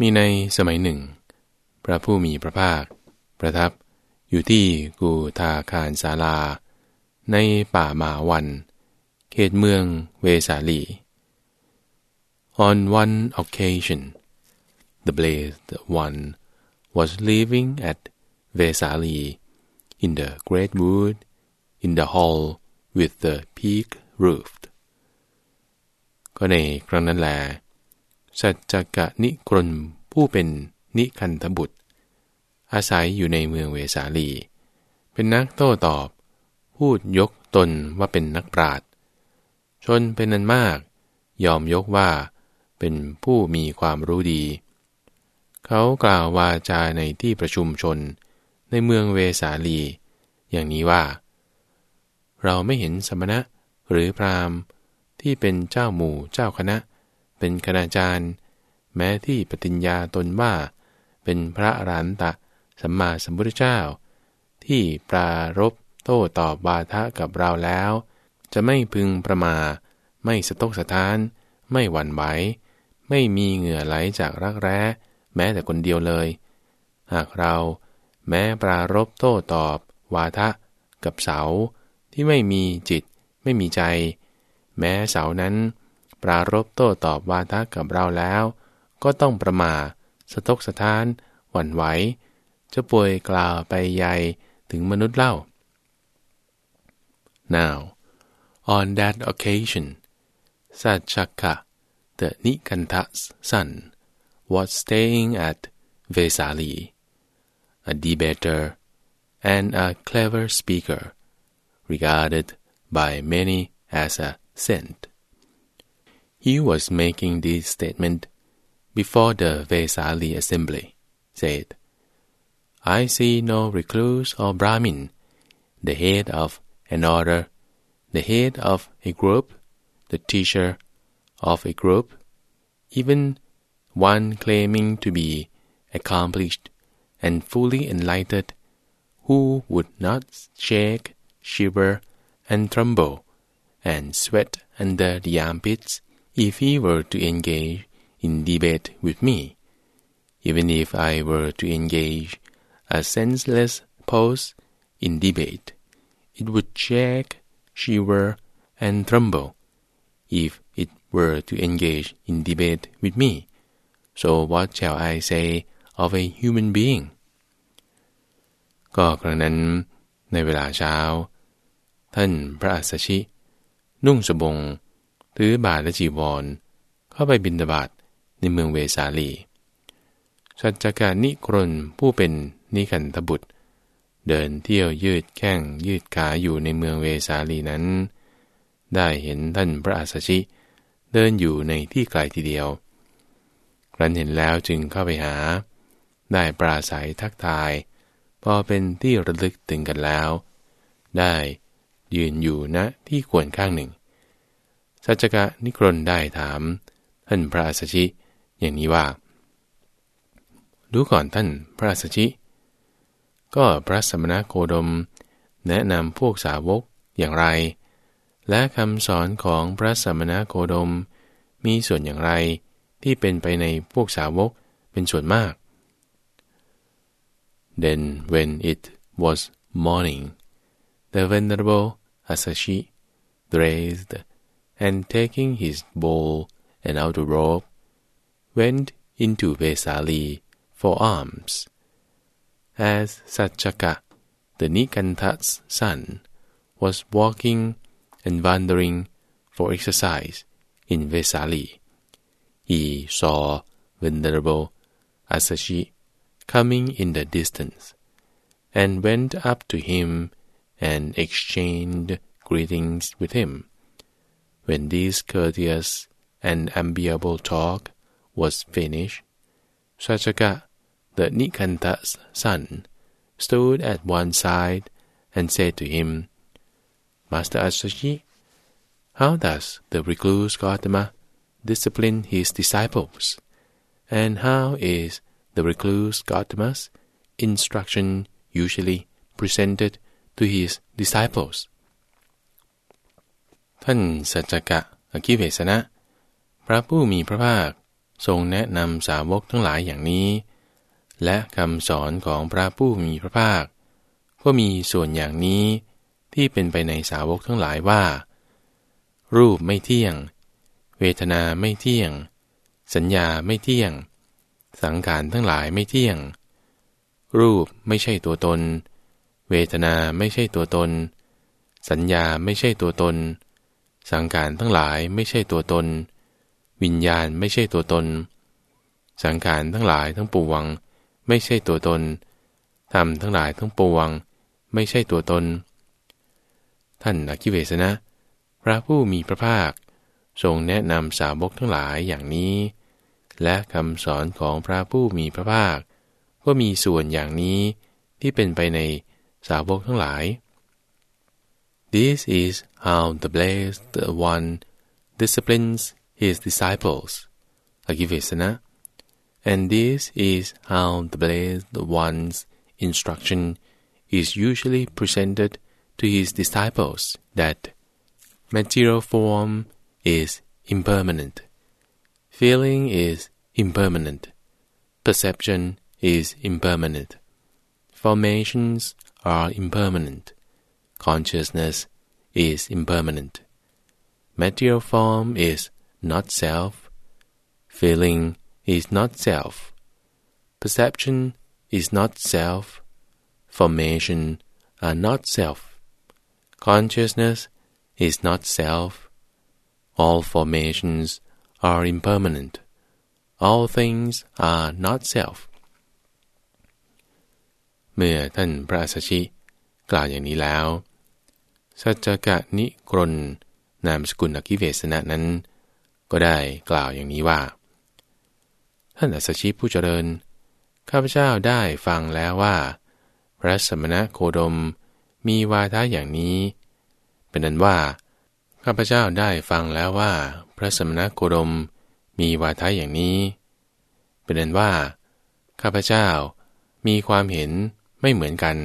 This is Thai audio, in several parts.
มีในสมัยหนึ่ง พระผู้มีพระภาค ประทับอยู่ที่กูทาคารศาลา ในป่าหมาวัน เขตเมืองเวสาลี On one occasion the blessed one was living at Vesali in the great wood in the hall with the peak roofed ก็ในครั้งนั้นแหละ สัจจกะนิกรนผู้เป็นนิคันธบุตร อาศัยอยู่ในเมืองเวสาลี เป็นนักโต้ตอบ พูดยกตนว่าเป็นนักปราชญ์ชนเป็นนันมาก ยอมยกว่าเป็นผู้มีความรู้ดี เขากล่าววาจาในที่ประชุมชนในเมืองเวสาลี อย่างนี้ว่า เราไม่เห็นสมณะหรือพราหมณ์ที่เป็นเจ้าหมู่เจ้าคณะเป็นคณาจารย์ แม้ที่ปฏิญญาตนว่า เป็นพระอรหันตะสัมมาสัมพุทธเจ้า ที่ปรารบโต้ตอบวาทะกับเราแล้ว จะไม่พึงประมา ไม่สะทกสะท้าน ไม่หวั่นไหวไม่มีเหงื่อไหลจากรักแร้ แม้แต่คนเดียวเลย หากเราแม้ปรารบโต้ตอบ วาทะ กับเสาที่ไม่มีจิต ไม่มีใจ แม้เสานั้น ปรารบโต้ตอบวาทะกับเราแล้ว ก็ต้องประมาสะทกสะท้าน หวั่นไหวจะป่วยกล่าวไปใหญ่ถึงมนุษย์เล่า Now, on that occasion, Satchaka, the Nikanta's son, was staying at Vesali, a debater and a clever speaker, regarded by many as a saint. He was making this statement before the Vesali assembly, said, I see no recluse or Brahmin, the head of an order, the head of a group, the teacher of a group, even one claiming to be accomplished and fully enlightened, who would not shake, shiver, and tremble, and sweat under the armpits if he were to engage in debate with me, even if I were to engage a senseless pose in debate it would shake, shiver, and tremble, if it were to engage in debate with me. So what shall I say of a human being? ก็ครั้งนั้นในเวลาเช้า ท่านพระอัสสชิ นุ่งสบง ถือบาทและจีวร เข้าไปบินดาบาตในเมืองเวสาลีสัจจการนิกรนผู้เป็นนิขันธบุตร เดินเที่ยวยืดแข้งยืดขาอยู่ในเมืองเวสาลีนั้น ได้เห็นท่านพระอาสชิเดินอยู่ในที่ไกลทีเดียว ครั้นเห็นแล้วจึงเข้าไปหา ได้ปราศัยทักทาย พอเป็นที่ระลึกถึงกันแล้ว ได้ยืนอยู่ณที่ควรข้างหนึ่ง สัจกะนิครนได้ถามท่านพระอาสชิอย่างนี้ว่า ดูก่อนท่านพระอาสชิ ก็พระสมณโคดม แนะนำพวกสาวกอย่างไร และคำสอนของพระสมณโคดม มีส่วนอย่างไรที่เป็นไปในพวกสาวกเป็นส่วนมาก Then when it was morning the venerable Asashi dressed and taking his bowl and outer robe went into Vesali for alms as Satchaka, the Nikanta's son, was walking and wandering for exercise in Vesali, he saw Venerable Asashi coming in the distance, and went up to him and exchanged greetings with him. When this courteous and amiable talk was finished, Satchaka the Nikanta's son, stood at one side and said to him, Master Asashi, how does the recluse Gautama discipline his disciples? And how is the recluse Gautama's instruction usually presented to his disciples? ท่านสัจกะอคิเวสนะ พระผู้มีพระภาคทรงแนะนำสาวกทั้งหลายอย่างนี้ และคำสอนของพระผู้มีพระภาค ก็มีส่วนอย่างนี้ที่เป็นไปในสาวกทั้งหลายว่า รูปไม่เที่ยง เวทนาไม่เที่ยง สัญญาไม่เที่ยง สังขารทั้งหลายไม่เที่ยง รูปไม่ใช่ตัวตน เวทนาไม่ใช่ตัวตน สัญญาไม่ใช่ตัวตน สังขารทั้งหลายไม่ใช่ตัวตน วิญญาณไม่ใช่ตัวตน สังขารทั้งหลายทั้งปวง ไม่ใช่ตัวตนธรรมทั้งหลายทั้งปวง ไม่ใช่ตัวตน ท่านอคิเวสนะ พระผู้มีพระภาค ทรงแนะนำสาวกทั้งหลายอย่างนี้ และคำสอนของพระผู้มีพระภาค ก็มีส่วนอย่างนี้ที่เป็นไปในสาวกทั้งหลาย This is how the blessed one disciplines his disciples, Agivesana, and this is how the blessed one's instruction is usually presented to his disciples that material form is impermanent, feeling is impermanent, perception is impermanent, formations are impermanent, consciousness is impermanent. Material form is not self, feeling is not self, perception is not self, formation are not self. Consciousness is not self. All formations are impermanent. All things are not self. เมื่อท่านพระสัชชิกล่าวอย่างนี้แล้ว สัจกะนิกรนนามสกุลอคิเวสนะนั้น ก็ได้กล่าวอย่างนี้ว่า ท่านอัสชิผู้เจริญ ข้าพเจ้าได้ฟังแล้วว่า พระสมณะโคดมมีวาทะอย่างนี้ เป็นนั้นว่า ข้าพเจ้าได้ฟังแล้วว่า พระสมณโคดมมีวาทะอย่างนี้ เป็นนั้นว่า ข้าพเจ้ามีความเห็นไม่เหมือนกัน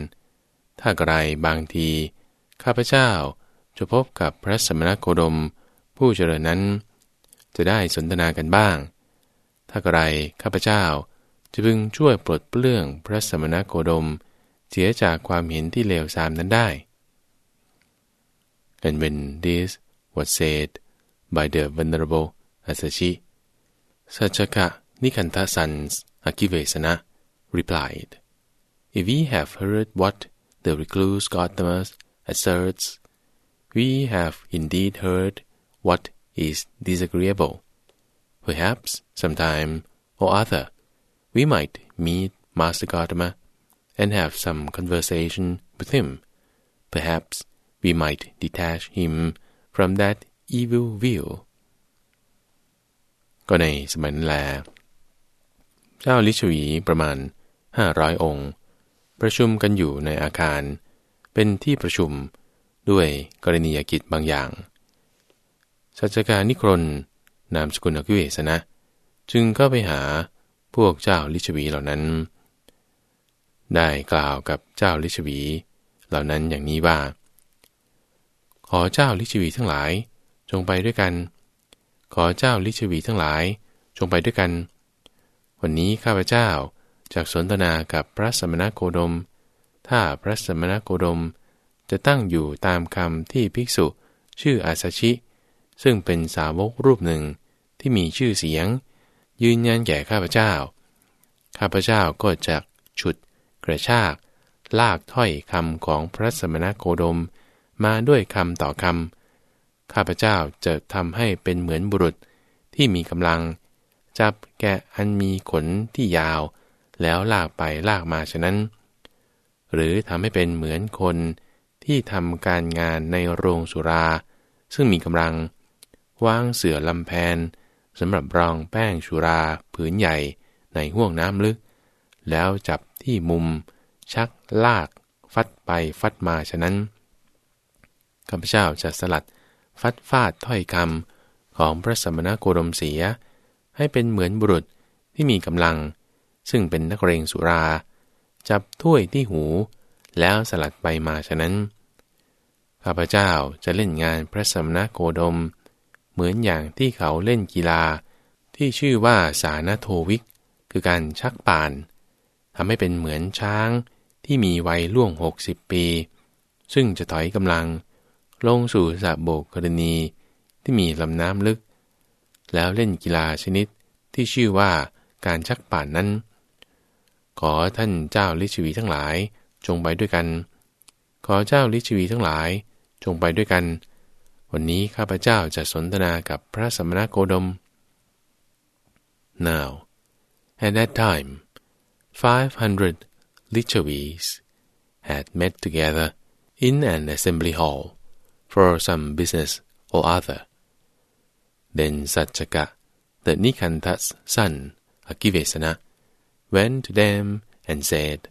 ถ้าไกรบางที ข้าพเจ้าจะพบกับพระสมณโคดม ผู้เจริญนั้น จะได้สนทนากันบ้าง ถ้าไกรข้าพเจ้าจะพึงช่วยปลดเปลื้องพระสมณโคดม เสียจากความเห็นที่เลวทรามนั้นได้ And when this was said by the venerable Asachi, Sachaka Nikanta sons Akivesana replied, If we have heard what the recluse Gautama asserts, we have indeed heard what is disagreeable. Perhaps sometime or other we might meet Master Gautama and have some conversation with him. Perhaps we might detach him from that evil view. ก็ในสมัยนั้นแล เจ้าลิชวีประมาณห้าร้อยองค์ ประชุมกันอยู่ในอาคาร เป็นที่ประชุมด้วยกรณียกิจบางอย่าง สัจการนิครนนามสกุลอกุเวสนะ จึงก็ไปหาพวกเจ้าลิชวีเหล่านั้น ได้กล่าวกับเจ้าลิชวีเหล่านั้นอย่างนี้ว่า ขอเจ้าลิชวีทั้งหลายจงไปด้วยกัน ขอเจ้าลิชวีทั้งหลายจงไปด้วยกัน วันนี้ข้าพเจ้าจากสนทนากับพระสมณโคดม ถ้าพระสมณโคดมจะตั้งอยู่ตามคำที่ภิกษุชื่ออาสชิ ซึ่งเป็นสาวกรูปหนึ่งที่มีชื่อเสียง ยืนยันแก่ข้าพเจ้า ข้าพเจ้าก็จะฉุด กระชาก ลากถ้อยคำของพระสมณโคดมมาด้วยคำต่อคำข้าพเจ้าจะทำให้เป็นเหมือนบุรุษที่มีกำลัง จับแกะอันมีขนที่ยาว แล้วลากไปลากมาฉะนั้น หรือทำให้เป็นเหมือนคนที่ทำการงานในโรงสุรา ซึ่งมีกำลังวางเสือลำแพนสำหรับรองแป้งสุราผืนใหญ่ในห่วงน้ำลึก แล้วจับที่มุม ชักลาก ฟัดไปฟัดมาฉะนั้นข้าพเจ้าจะสลัด ฟัดฟาดถ้อยคำของพระสมณโคดมเสีย ให้เป็นเหมือนบุรุษที่มีกำลัง ซึ่งเป็นนักเรงสุรา จับถ้วยที่หู แล้วสลัดไปมาฉะนั้น ข้าพเจ้าจะเล่นงานพระสมณโคดม เหมือนอย่างที่เขาเล่นกีฬา ที่ชื่อว่าสานาโทวิก คือการชักป่านทำให้เป็นเหมือนช้างที่มีวัยล่วงหกสิบปี ซึ่งจะถอยกำลัง ลงสู่สระโบกกรณีที่มีลำน้ำลึก แล้วเล่นกีฬาชนิดที่ชื่อว่าการชักป่านนั้น ขอท่านเจ้าลิชวีทั้งหลาย จงไปด้วยกัน ขอเจ้าลิชวีทั้งหลาย จงไปด้วยกัน วันนี้ข้าพเจ้าจะสนทนากับพระสมณโคดม Now at that time five hundred Lichavis had met together in an assembly hall for some business or other. Then Satchaka, the Nikanta's son, Akivesana, went to them and said,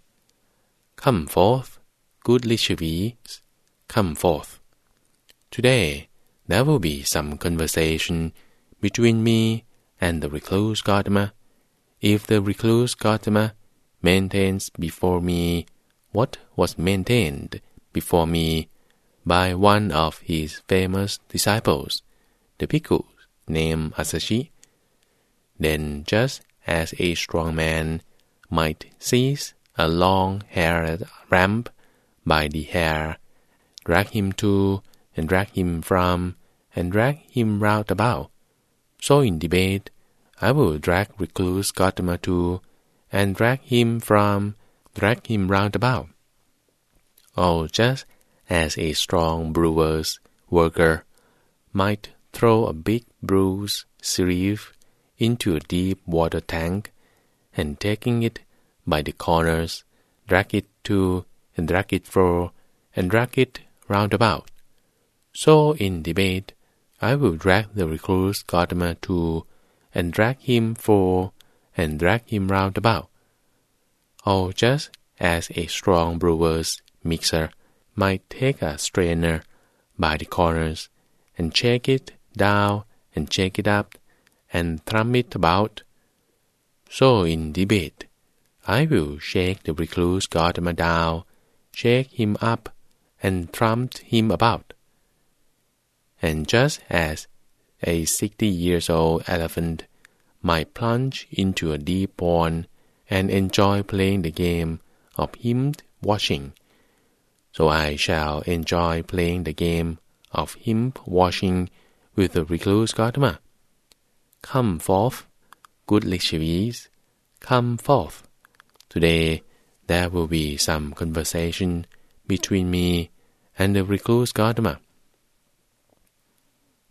Come forth, good Lichavis, come forth. Today there will be some conversation between me and the recluse Gotama. If the recluse Gotama maintains before me what was maintained before me by one of his famous disciples, the bhikkhu named Asashi, then just as a strong man might seize a long-haired ramp by the hair, drag him to and drag him from and drag him round about, so in debate I will drag recluse Gautama to and drag him from, drag him round about. Oh, just as a strong brewer's worker might throw a big bruised sieve into a deep water tank, and taking it by the corners, drag it to and drag it fro and drag it round about. So in debate, I will drag the recluse Gautama to and drag him for and drag him round about. Or just as a strong brewer's mixer might take a strainer by the corners and shake it down and shake it up and thrum it about. So in debate, I will shake the recluse Gautama down, shake him up, and thrum him about. And just as a sixty years old elephant might plunge into a deep pond and enjoy playing the game of him washing, so I shall enjoy playing the game of him washing with the recluse Gautama. Come forth, good Lichavis, come forth. Today there will be some conversation between me and the recluse Gautama.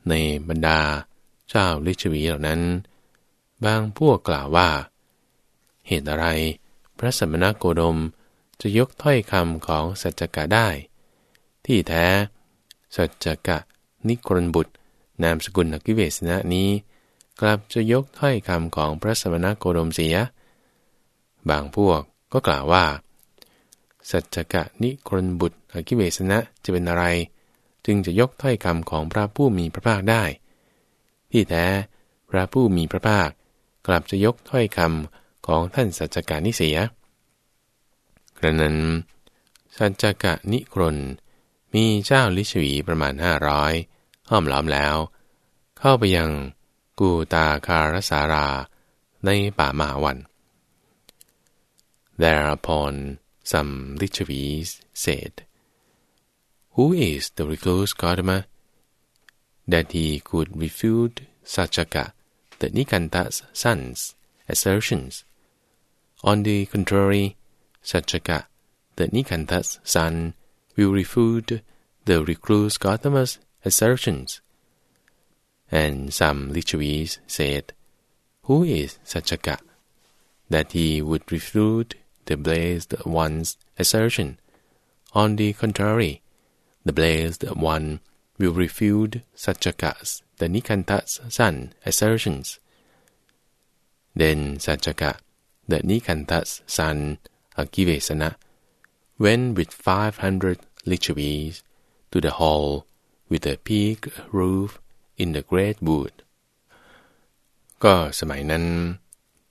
ในบรรดาเจ้าลิชวีเหล่านั้น บางพวกกล่าวว่า เหตุอะไร พระสมณโคดมจะยกถ้อยคำของสัจกะได้ ที่แท้ สัจกะนิกรนบุตร นามสกุลอกิเวสนะนี้ กลับจะยกถ้อยคำของพระสมณโคดมเสีย บางพวกก็กล่าวว่า สัจกะนิกรนบุตรอกิเวสนะจะเป็นอะไร จึงจะยกถ้อยคำของพระผู้มีพระภาคได้ ที่แท้พระผู้มีพระภาค กลับจะยกถ้อยคำของท่านสัจกานิเสียกระนั้น สัจกะนิกรนมีเจ้าลิชวีประมาณห้าร้อยห้อมล้อมแล้ว เข้าไปยัง กูตาคารสาราในป่ามาวัน Thereupon some Lichavis said Who is the recluse Gautama? That he could refute Sachaka, the Nikanta's son's assertions. On the contrary, Sachaka, the Nikanta's son, will refute the recluse Gautama's assertions. and some Lichavis said, Who is Sachaka? That he would refute the blessed one's assertion. On the contrary, the blessed one will refute Satchaka's, the Nikanta's son, assertions. Then Satchaka, the Nikanta's son, Akivesana, went with five hundred Lichavis to the hall with a peak roof in the great wood. ก็สมัยนั้น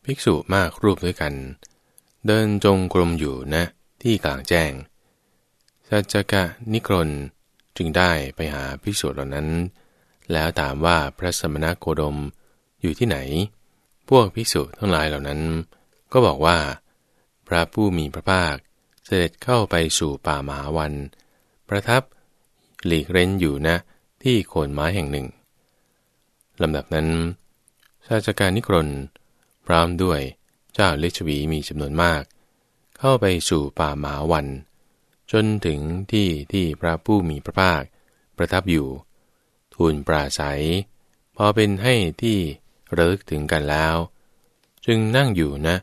ภิกษุมากรูปด้วยกัน เดินจงกรมอยู่นะ ที่กลางแจ้งสัจกะนิกรนจึงได้ไปหาภิกษุเหล่านั้น แล้วถามว่าพระสมณโคดมอยู่ที่ไหน พวกภิกษุทั้งหลายเหล่านั้น ก็บอกว่า พระผู้มีพระภาคเสด็จเข้าไปสู่ป่ามหาวัน ประทับหลีกเร้นอยู่นะที่โคนไม้แห่งหนึ่ง ลำดับนั้นชาชการนิครนพร้อมด้วยเจ้าเลชวีมีจำนวนมาก เข้าไปสู่ป่าหมาวัน จนถึงที่ที่พระผู้มีพระภาคประทับอยู่ ทูลปราศัย พอเป็นให้ที่ระลึกถึงกันแล้ว จึงนั่งอยู่นะ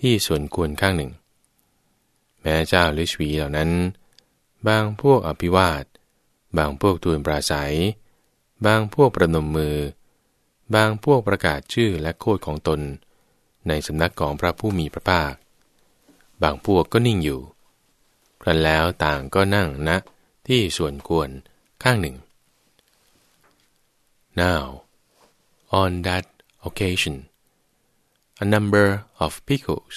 ที่ส่วนควรข้างหนึ่ง แม้เจ้าลิชวีเหล่านั้น บางพวกอภิวาท บางพวกทูลปราศัย บางพวกประนมมือ บางพวกประกาศชื่อและโคดของตน ในสำนักของพระผู้มีพระภาค บางพวกก็นิ่งอยู่ ครั้นแล้วต่างก็นั่งณนะที่ส่วนควรข้างหนึ่ง Now on that occasion a number of pickles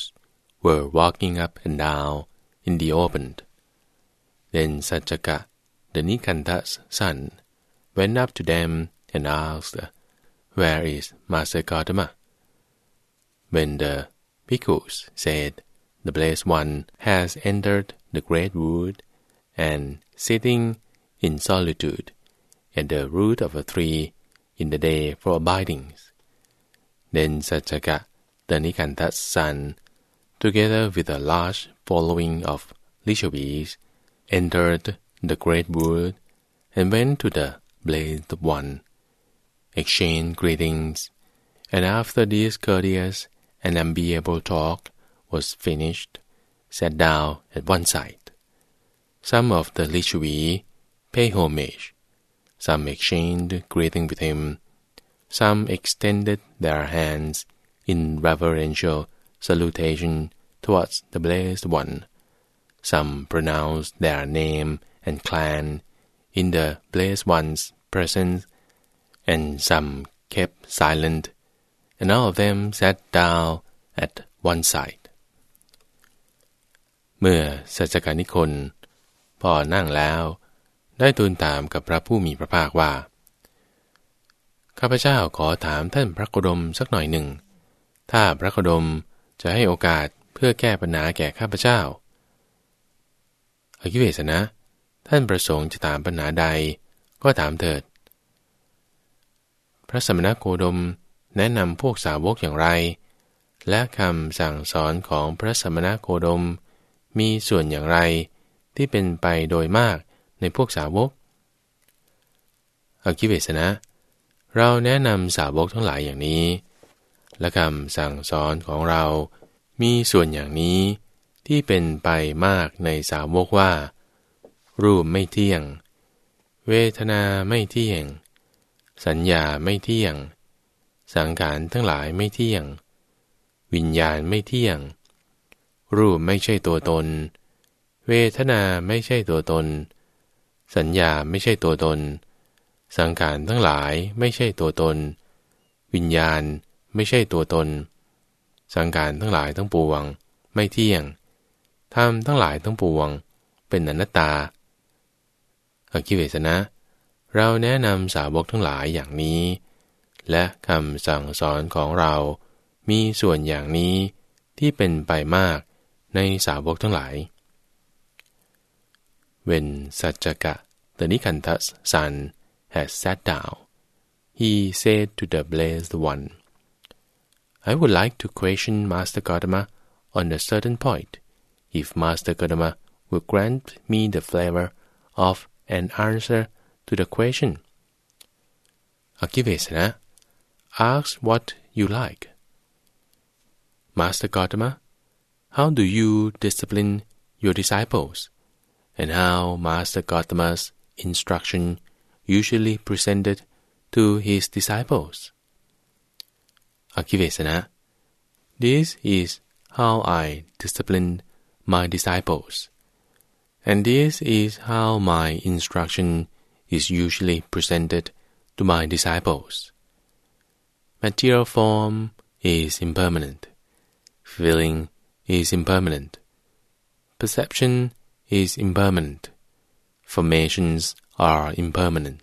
were walking up and down in the open then Sajjaka the Nikanta's son went up to them and asked Where is Master Gautama? When the bhikkhus said, The blessed one has entered the great wood and sitting in solitude at the root of a tree in the day for abiding. Then Sajjaka, the Nikanta's son, together with a large following of Lishavis, entered the great wood and went to the blessed one exchange greetings, and after this courteous and amiable talk was finished, sat down at one side. Some of the Lichui pay homage, some exchanged greeting with him, some extended their hands in reverential salutation towards the blessed one, some pronounced their name and clan in the blessed one's presence and some kept silent, and all of them sat down at one side เมื่อสัจการนิคนพอนั่งแล้ว ได้ทูลถามกับพระผู้มีพระภาคว่า ข้าพเจ้าขอถามท่านพระโคดมสักหน่อยหนึ่ง ถ้าพระโคดมจะให้โอกาสเพื่อแก้ปัญหาแก่ข้าพเจ้าอคิเวสนะ ท่านประสงค์จะถามปัญหาใดก็ถามเถิด ระสมณโคดมแนะนำพวกสาวกอย่างไร และคำสั่งสอนของพระสมณโคดม มีส่วนอย่างไรที่เป็นไปโดยมากในพวกสาวกอคิเวสนะ เราแนะนำสาวกทั้งหลายอย่างนี้ และคำสั่งสอนของเรามีส่วนอย่างนี้ที่เป็นไปมากในสาวกว่า รูปไม่เที่ยง เวทนาไม่เที่ยง สัญญาไม่เที่ยง สังขารทั้งหลายไม่เที่ยง วิญญาณไม่เที่ยง รูปไม่ใช่ตัวตน เวทนาไม่ใช่ตัวตน สัญญาไม่ใช่ตัวตน สังขารทั้งหลายไม่ใช่ตัวตน วิญญาณไม่ใช่ตัวตน สังขารทั้งหลายทั้งปวง ไม่เที่ยงธรรมทั้งหลายทั้งปวง เป็นอนัตตาอคิเวสนะ เราแนะนำสาวกทั้งหลายอย่างนี้ และคำสั่งสอนของเรามีส่วนอย่างนี้ที่เป็นไปมากในสาวกทั้งหลาย When Sajjaka, the Nikanta's son, had sat down, he said to the blessed one, I would like to question Master Gautama on a certain point, if Master Gautama will grant me the flavor of an answer to the question. Akivesana, ask what you like. Master Gautama, how do you discipline your disciples, and how Master Gautama's instruction usually presented to his disciples? Akivesana, this is how I discipline my disciples, and this is how my instruction is usually presented to my disciples. Material form is impermanent. Feeling is impermanent. Perception is impermanent. Formations are impermanent.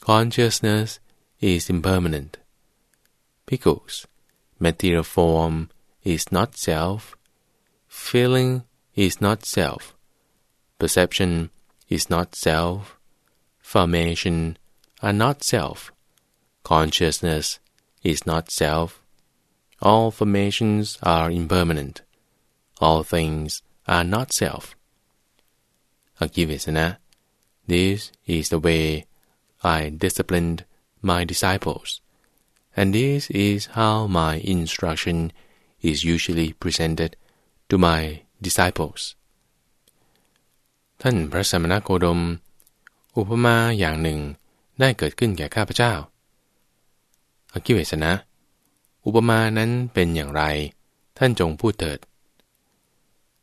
Consciousness is impermanent. Because material form is not self, feeling is not self, perception is not self, formation are not self, consciousness is not self. All formations are impermanent. All things are not self. Akivesana, this is the way I disciplined my disciples, and this is how my instruction is usually presented to my disciples ท่านพระสมณโคดม อุปมาอย่างหนึ่งได้เกิดขึ้นแก่ข้าพเจ้าอคิเวสนะ อุปมานั้นเป็นอย่างไร ท่านจงพูดเถิด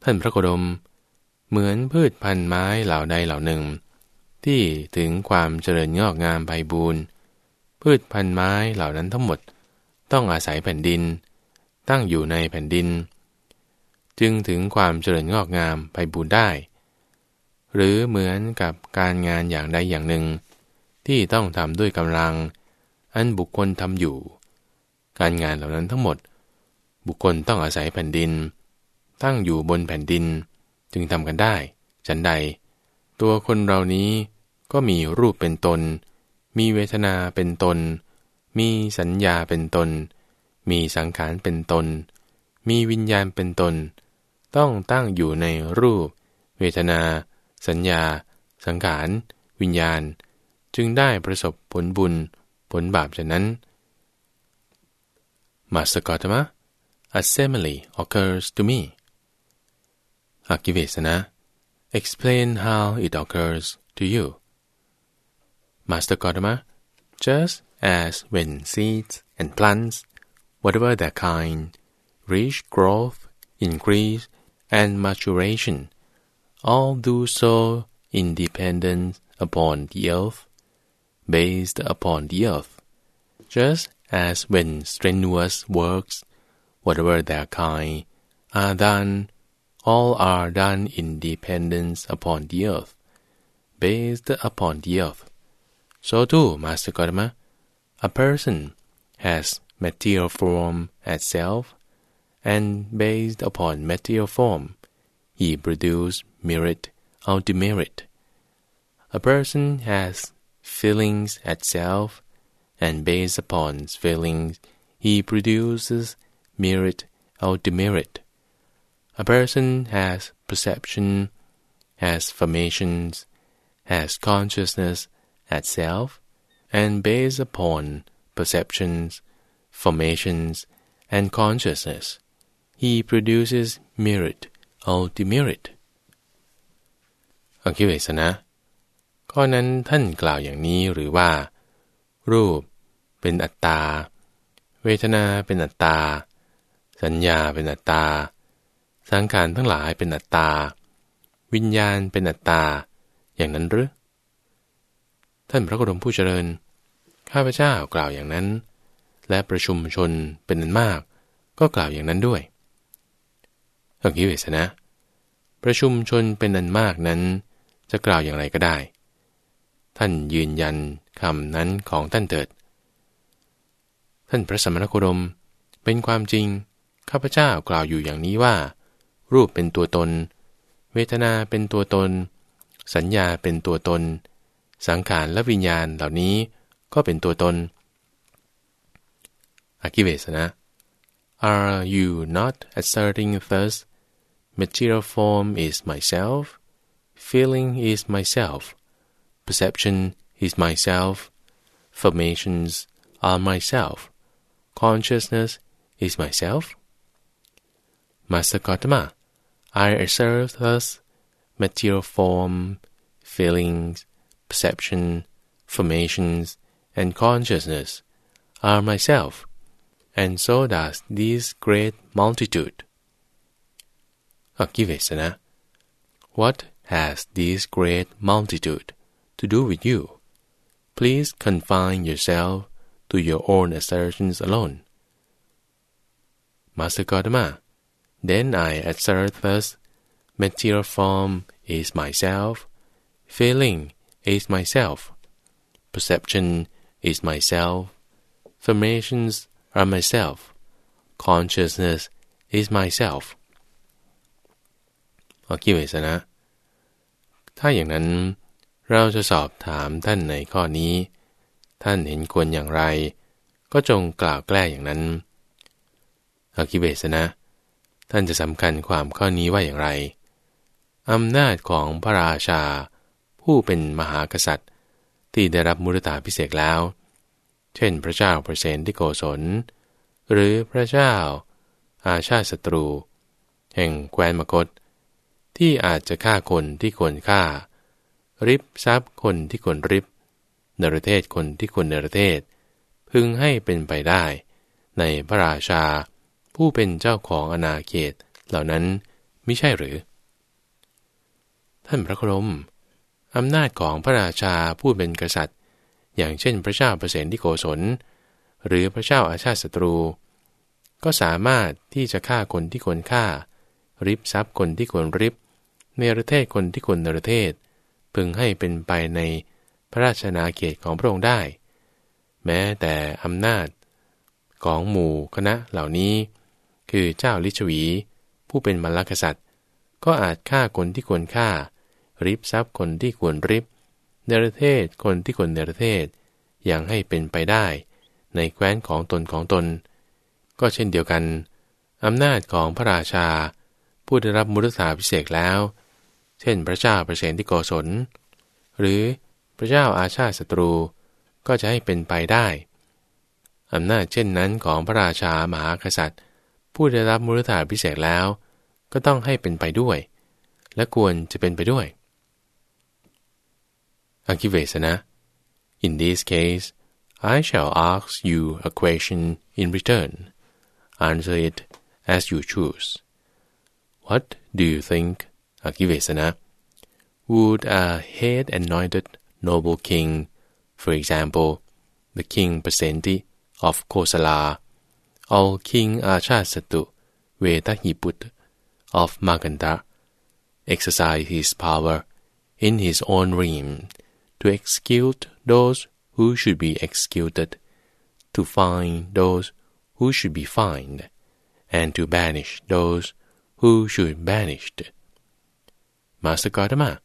ท่านพระโคดม เหมือนพืชพันธุ์ไม้เหล่าใดเหล่าหนึ่ง ที่ถึงความเจริญงอกงามไพบูรณ์พืชพันธุ์ไม้เหล่านั้นทั้งหมดต้องอาศัยแผ่นดิน ตั้งอยู่ในแผ่นดิน จึงถึงความเจริญงอกงามไปบูรได้ หรือเหมือนกับการงานอย่างใดอย่างหนึ่ง ที่ต้องทำด้วยกำลัง อันบุคคลทำอยู่ การงานเหล่านั้นทั้งหมด บุคคลต้องอาศัยแผ่นดิน ตั้งอยู่บนแผ่นดิน จึงทำกันได้ ฉันใด ตัวคนเรานี้ก็มีรูปเป็นตน มีเวทนาเป็นตน มีสัญญาเป็นตน มีสังขารเป็นตน มีวิญญาณเป็นตน ต้องตั้งอยู่ในรูป เวทนา สัญญา สังขาร วิญญาณ จึงได้ประสบผลบุญ ผลบาปจากนั้น Master Gautama a simile occurs to me Akivesana explain how it occurs to you Master Gotama, just as when seeds and plants, whatever their kind, reach growth, increase, and maturation, all do so independent upon the earth, based upon the earth, just as when strenuous works, whatever their kind, are done, all are done in dependence upon the earth, based upon the earth. So too, Master Gotama, a person has material form as self, and based upon material form, he produces merit or demerit. A person has feelings as self, and based upon feelings, he produces merit or demerit. A person has perception, has formations, has consciousness, at self, and based upon perceptions, formations, and consciousness, he produces merit or demerit. อคิเวสนะ ข้อนั้นท่านกล่าวอย่างนี้หรือว่า รูปเป็นอัตตา เวทนาเป็นอัตตา สัญญาเป็นอัตตา สังขารทั้งหลายเป็นอัตตา วิญญาณเป็นอัตตา อย่างนั้นหรือ ท่านพระโคดมผู้เจริญ ข้าพเจ้ากล่าวอย่างนั้น และประชุมชนเป็นนั้นมาก ก็กล่าวอย่างนั้นด้วย อกิเวสนะ ประชุมชนเป็นนันมากนั้น จะกล่าวอย่างไรก็ได้ ท่านยืนยันคำนั้นของท่านเถิด ท่านพระสมณโคดมเป็นความจริง ข้าพเจ้ากล่าวอยู่อย่างนี้ว่า รูปเป็นตัวตน เวทนาเป็นตัวตน สัญญาเป็นตัวตน สังขารและวิญญาณเหล่านี้ก็เป็นตัวตนอากิเวสนะ Are you not asserting thus material form is myself feeling is myself perception is myself formations are myself consciousness is myself Master Gautama I assert thus material form feelings perception, formations, and consciousness are myself, and so does this great multitude. Akivesana, what has this great multitude to do with you? Please confine yourself to your own assertions alone. Master Gautama, then I assert thus, material form is myself, feeling is myself. Perception is myself. Formations are myself. consciousness is myself อคิเวสนะ ถ้าอย่างนั้นเราจะสอบถามท่านในข้อนี้ ท่านเห็นควรอย่างไร ก็จงกล่าวแกล้อย่างนั้นอคิเวสนะ ท่านจะสำคัญความข้อนี้ว่าอย่างไรอำนาจของพระราชา ผู้เป็นมหากษัตริย์ ที่ได้รับมุรตาพิเศษแล้ว เช่นพระเจ้าเปรเซนที่โกศล หรือพระเจ้าอาชาติศัตรู แห่งแคว้นมกฏ ที่อาจจะฆ่าคนที่ควรฆ่า ริบทรัพย์คนที่ควรริบนรเทศคนที่ควรนรเทศ พึงให้เป็นไปได้ ในพระราชา ผู้เป็นเจ้าของอาณาเขตเหล่านั้นไม่ใช่หรือ ท่านพระครมอำนาจของพระราชาผู้เป็นกษัตริย์ อย่างเช่นพระเจ้าเปรตที่โกศล หรือพระเจ้าอาชาติศัตรู ก็สามารถที่จะฆ่าคนที่ควรฆ่า ริบทรัพย์คนที่ควรริบ ในประเทศคนที่ควรในประเทศ พึงให้เป็นไปในพระราชนาเขตของพระองค์ได้ แม้แต่อำนาจของหมู่คณะเหล่านี้ คือเจ้าลิชวี ผู้เป็นมรรคษัตริย์ ก็อาจฆ่าคนที่ควรฆ่า ริบทรัพย์คนที่ควรริบเนรเทศคนที่ควรเนรเทศอย่างให้เป็นไปได้ ในแคว้นของตนของตน ก็เช่นเดียวกันอำนาจของพระราชา ผู้ได้รับมุรสาพิเศษแล้ว เช่นพระเจ้าประเสนที่โกศล หรือพระเจ้าอาชาศัตรูก็จะให้เป็นไปได้อำนาจเช่นนั้นของพระราชามหากษัตริย์ ผู้ได้รับมุรธาพิเศษแล้ว ก็ต้องให้เป็นไปด้วย และควรจะเป็นไปด้วยอังคิเวสนะ In this case I shall ask you a question in return answer it as you choose What do you think อังคิเวสนะ Would a head anointed noble king for example the king Pasenti of Kosala or King Achasatu Vedahiput of Maganda exercise his power in his own realm to execute those who should be executed, to find those who should be fined, and to banish those who should be banished. Master Gautama,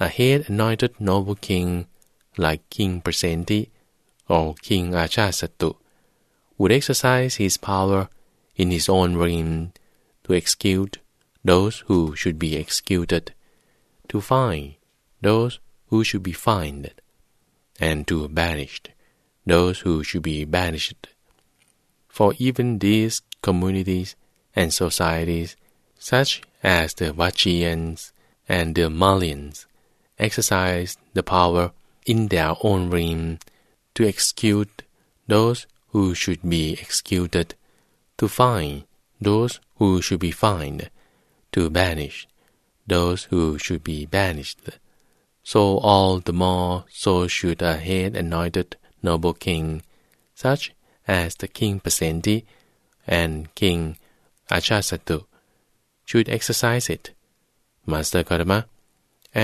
a head anointed noble king like King Prasenti or King Achasatu would exercise his power in his own reign to execute those who should be executed, to fine those who should be fined, and to banish those who should be banished. For even these communities and societies, such as the Vachians and the Malians, exercised the power in their own realm to execute those who should be executed, to fine those who should be fined, to banish those who should be banished. So all the more so should a head anointed noble king, such as the king Pasenti and king Achasatu, should exercise it, Master Karma,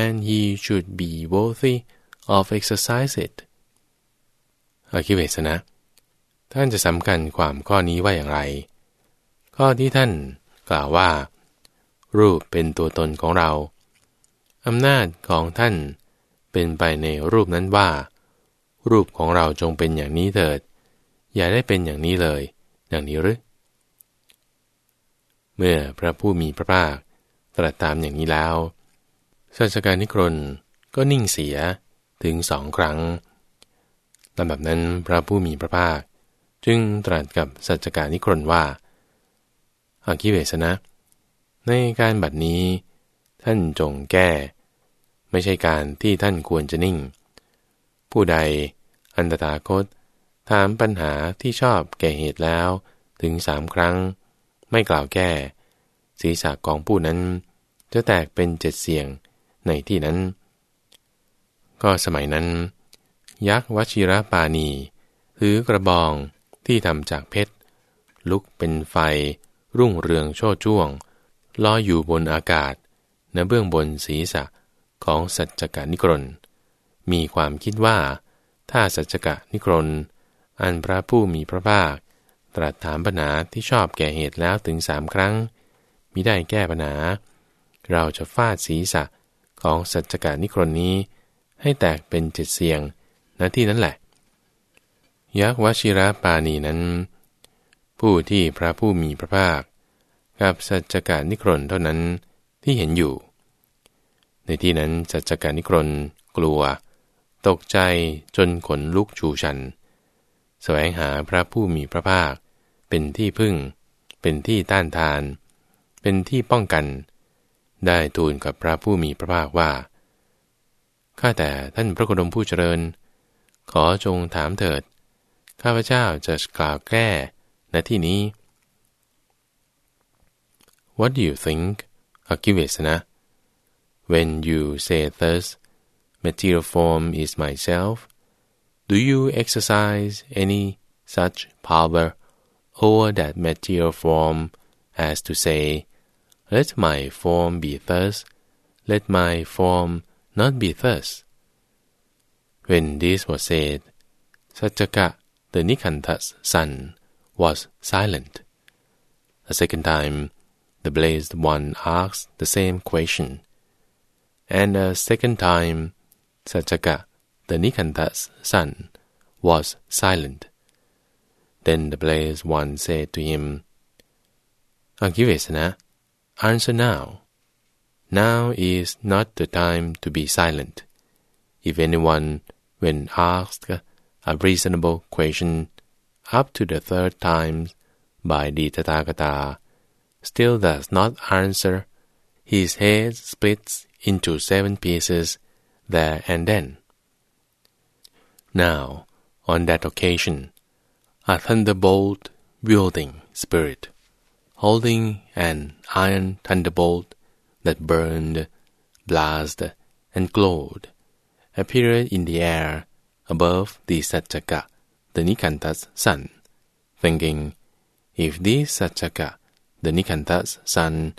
and he should be worthy of exercise it. อคิเวสนะ ท่านจะสำคัญความข้อนี้ว่าอย่างไร ข้อที่ท่านกล่าวว่า รูปเป็นตัวตนของเรา อำนาจของท่านเป็นไปในรูปนั้นว่า รูปของเราจงเป็นอย่างนี้เถิด อย่าได้เป็นอย่างนี้เลย อย่างนี้หรือ เมื่อพระผู้มีพระภาค ตรัสตามอย่างนี้แล้วสัจการนิครนก็นิ่งเสียถึงสองครั้งลำดับนั้นพระผู้มีพระภาค จึงตรัสกับสัจการนิครนว่าอาคิเวสนะ ในการบัดนี้ ท่านจงแก้ ไม่ใช่การที่ท่านควรจะนิ่ง ผู้ใดอันตตาคต ถามปัญหาที่ชอบแก่เหตุแล้ว ถึงสามครั้ง ไม่กล่าวแก้ ศีรษะของผู้นั้น จะแตกเป็นเจ็ดเสียงในที่นั้น ก็สมัยนั้น ยักษ์วชิระปานีถือกระบองที่ทำจากเพชร ลุกเป็นไฟ รุ่งเรืองโชดช่วงลอยอยู่บนอากาศณเบื้องบนศีรษะของสัจจกานิกรนมีความคิดว่า ถ้าสัจจกานิกรนอันพระผู้มีพระภาค ตรัสถามปัญหาที่ชอบแก่เหตุแล้วถึงสามครั้ง มิได้แก้ปัญหา เราจะฟาดศีรษะของสัจจการนิครนนี้ ให้แตกเป็นเจ็ดเสียงณที่นั้นแหละ ยักษ์วชิระปานีนั้น ผู้ที่พระผู้มีพระภาค กับสัจจการนิครนเท่านั้นที่เห็นอยู่ ในที่นั้นสัจจการนิครนกลัว ตกใจจนขนลุกชูชันแสวงหาพระผู้มีพระภาค เป็นที่พึ่ง เป็นที่ต้านทาน เป็นที่ป้องกัน ได้ทูลกับพระผู้มีพระภาคว่า ข้าแต่ท่านพระโคดมผู้เจริญ ขอจงถามเถิด ข้าพเจ้าจะกล่าวแก้ณที่นี้ What do you think, Akivesana, when you say thus, material form is myself? Do you exercise any such power over that material form as to say, Let my form be thus, let my form not be thus? When this was said, Satchaka, the Nikanta's son, was silent. A second time, the blessed one asked the same question. And a second time, Satchaka, the Nikanta's son, was silent. Then the blessed one said to him, Agivesana, answer now. Now is not the time to be silent. If anyone, when asked a reasonable question up to the third time by the Tathagata, still does not answer, his head splits into seven pieces there and then. Now, on that occasion, a thunderbolt wielding spirit, holding an iron thunderbolt that burned, blasted, and glowed, appeared in the air above the Satchaka, the Nikanta's son, thinking, if this Satchaka, the Nikanta's son,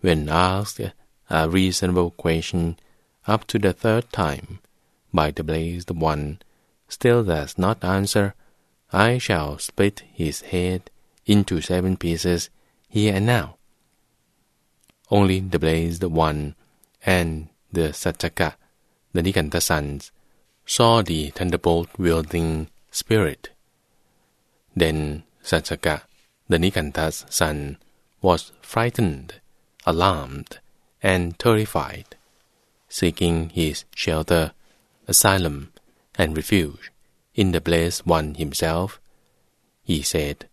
when asked a reasonable question up to the third time by the blazed one, still does not answer, I shall split his head into seven pieces here and now. Only the blessed one and the Satchaka, the Nikanta sons, saw the thunderbolt wielding spirit. Then Satchaka, the Nikanta's son, was frightened, alarmed, and terrified, seeking his shelter, asylum, and refuge in the blessed one himself. He said,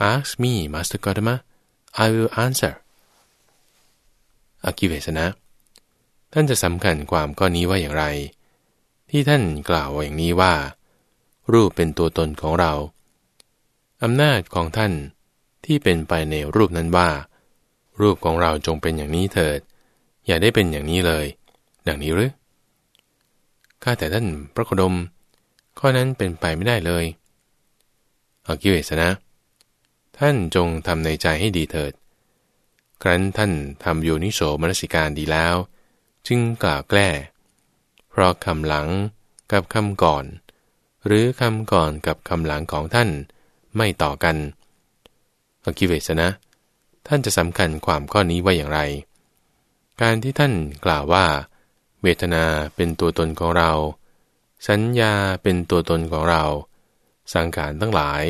Ask me, Master Gotama, I will answer. อคิเวสนะ ท่านจะสำคัญความข้อนี้ว่าอย่างไร ที่ท่านกล่าวอย่างนี้ว่า รูปเป็นตัวตนของเรา อำนาจของท่านที่เป็นไปในรูปนั้นว่า รูปของเราจงเป็นอย่างนี้เถิด อย่าได้เป็นอย่างนี้เลย ดังนี้หรือข้าแต่ท่านพระโคดม ข้อนั้นเป็นไปไม่ได้เลยอากิเวสนะ ท่านจงทำในใจให้ดีเถิด ครั้นท่านทำโยนิโสมนสิการดีแล้ว จึงกล่าวแกล้ เพราะคำหลังกับคำก่อน หรือคำก่อนกับคำหลังของท่านไม่ต่อกันอคิเวสนะ ท่านจะสำคัญความข้อนี้ว่าอย่างไร การที่ท่านกล่าวว่า เวทนาเป็นตัวตนของเรา สัญญาเป็นตัวตนของเรา สังขารทั้งหลาย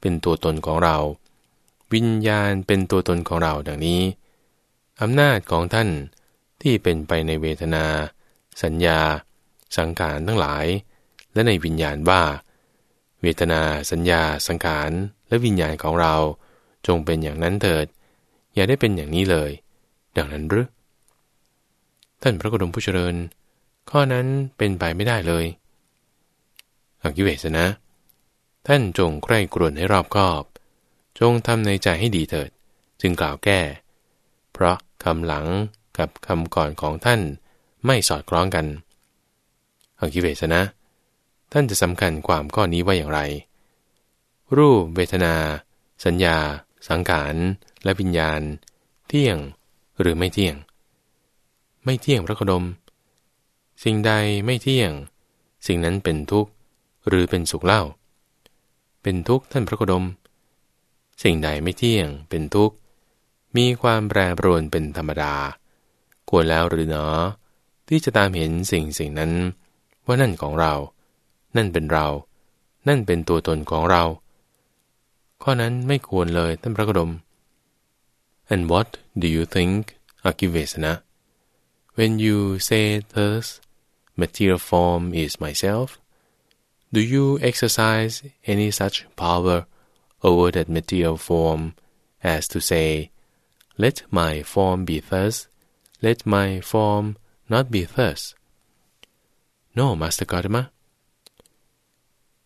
เป็นตัวตนของเรา วิญญาณเป็นตัวตนของเราดังนี้ อำนาจของท่านที่เป็นไปในเวทนา สัญญา สังขารทั้งหลาย และในวิญญาณว่า เวทนา สัญญา สังขาร และวิญญาณของเรา จงเป็นอย่างนั้นเถิด อย่าได้เป็นอย่างนี้เลย ดังนั้นหรือท่านพระโคดมผู้เจริญ ข้อนั้นเป็นไปไม่ได้เลยอักิเวสนะ ท่านจงใคร่กรวนให้รอบคอบ จงทำในใจให้ดีเถิด จึงกล่าวแก้ เพราะคำหลังกับคำก่อนของท่านไม่สอดคล้องกันอักิเวสนะ ท่านจะสำคัญความข้อนี้ว่าอย่างไร รูปเวทนา สัญญา สังขารและวิญญาณ เที่ยงหรือไม่เที่ยง ไม่เที่ยงพระคดม สิ่งใดไม่เที่ยง สิ่งนั้นเป็นทุกข์หรือเป็นสุขเล่า เป็นทุกข์ท่านพระคดม สิ่งใดไม่เที่ยงเป็นทุกข์ มีความแปรปรวนเป็นธรรมดา ควรแล้วหรือเนาะที่จะตามเห็นสิ่งสิ่งนั้น ว่านั่นของเรา นั่นเป็นเรา นั่นเป็นตัวตนของเรา ข้อนั้นไม่ควรเลยท่านพระกรม And what do you think, Akivesana? When you say thus, material form is myself, do you exercise any such power over that material form as to say, let my form be thus, let my form not be thus? No, Master Gautama.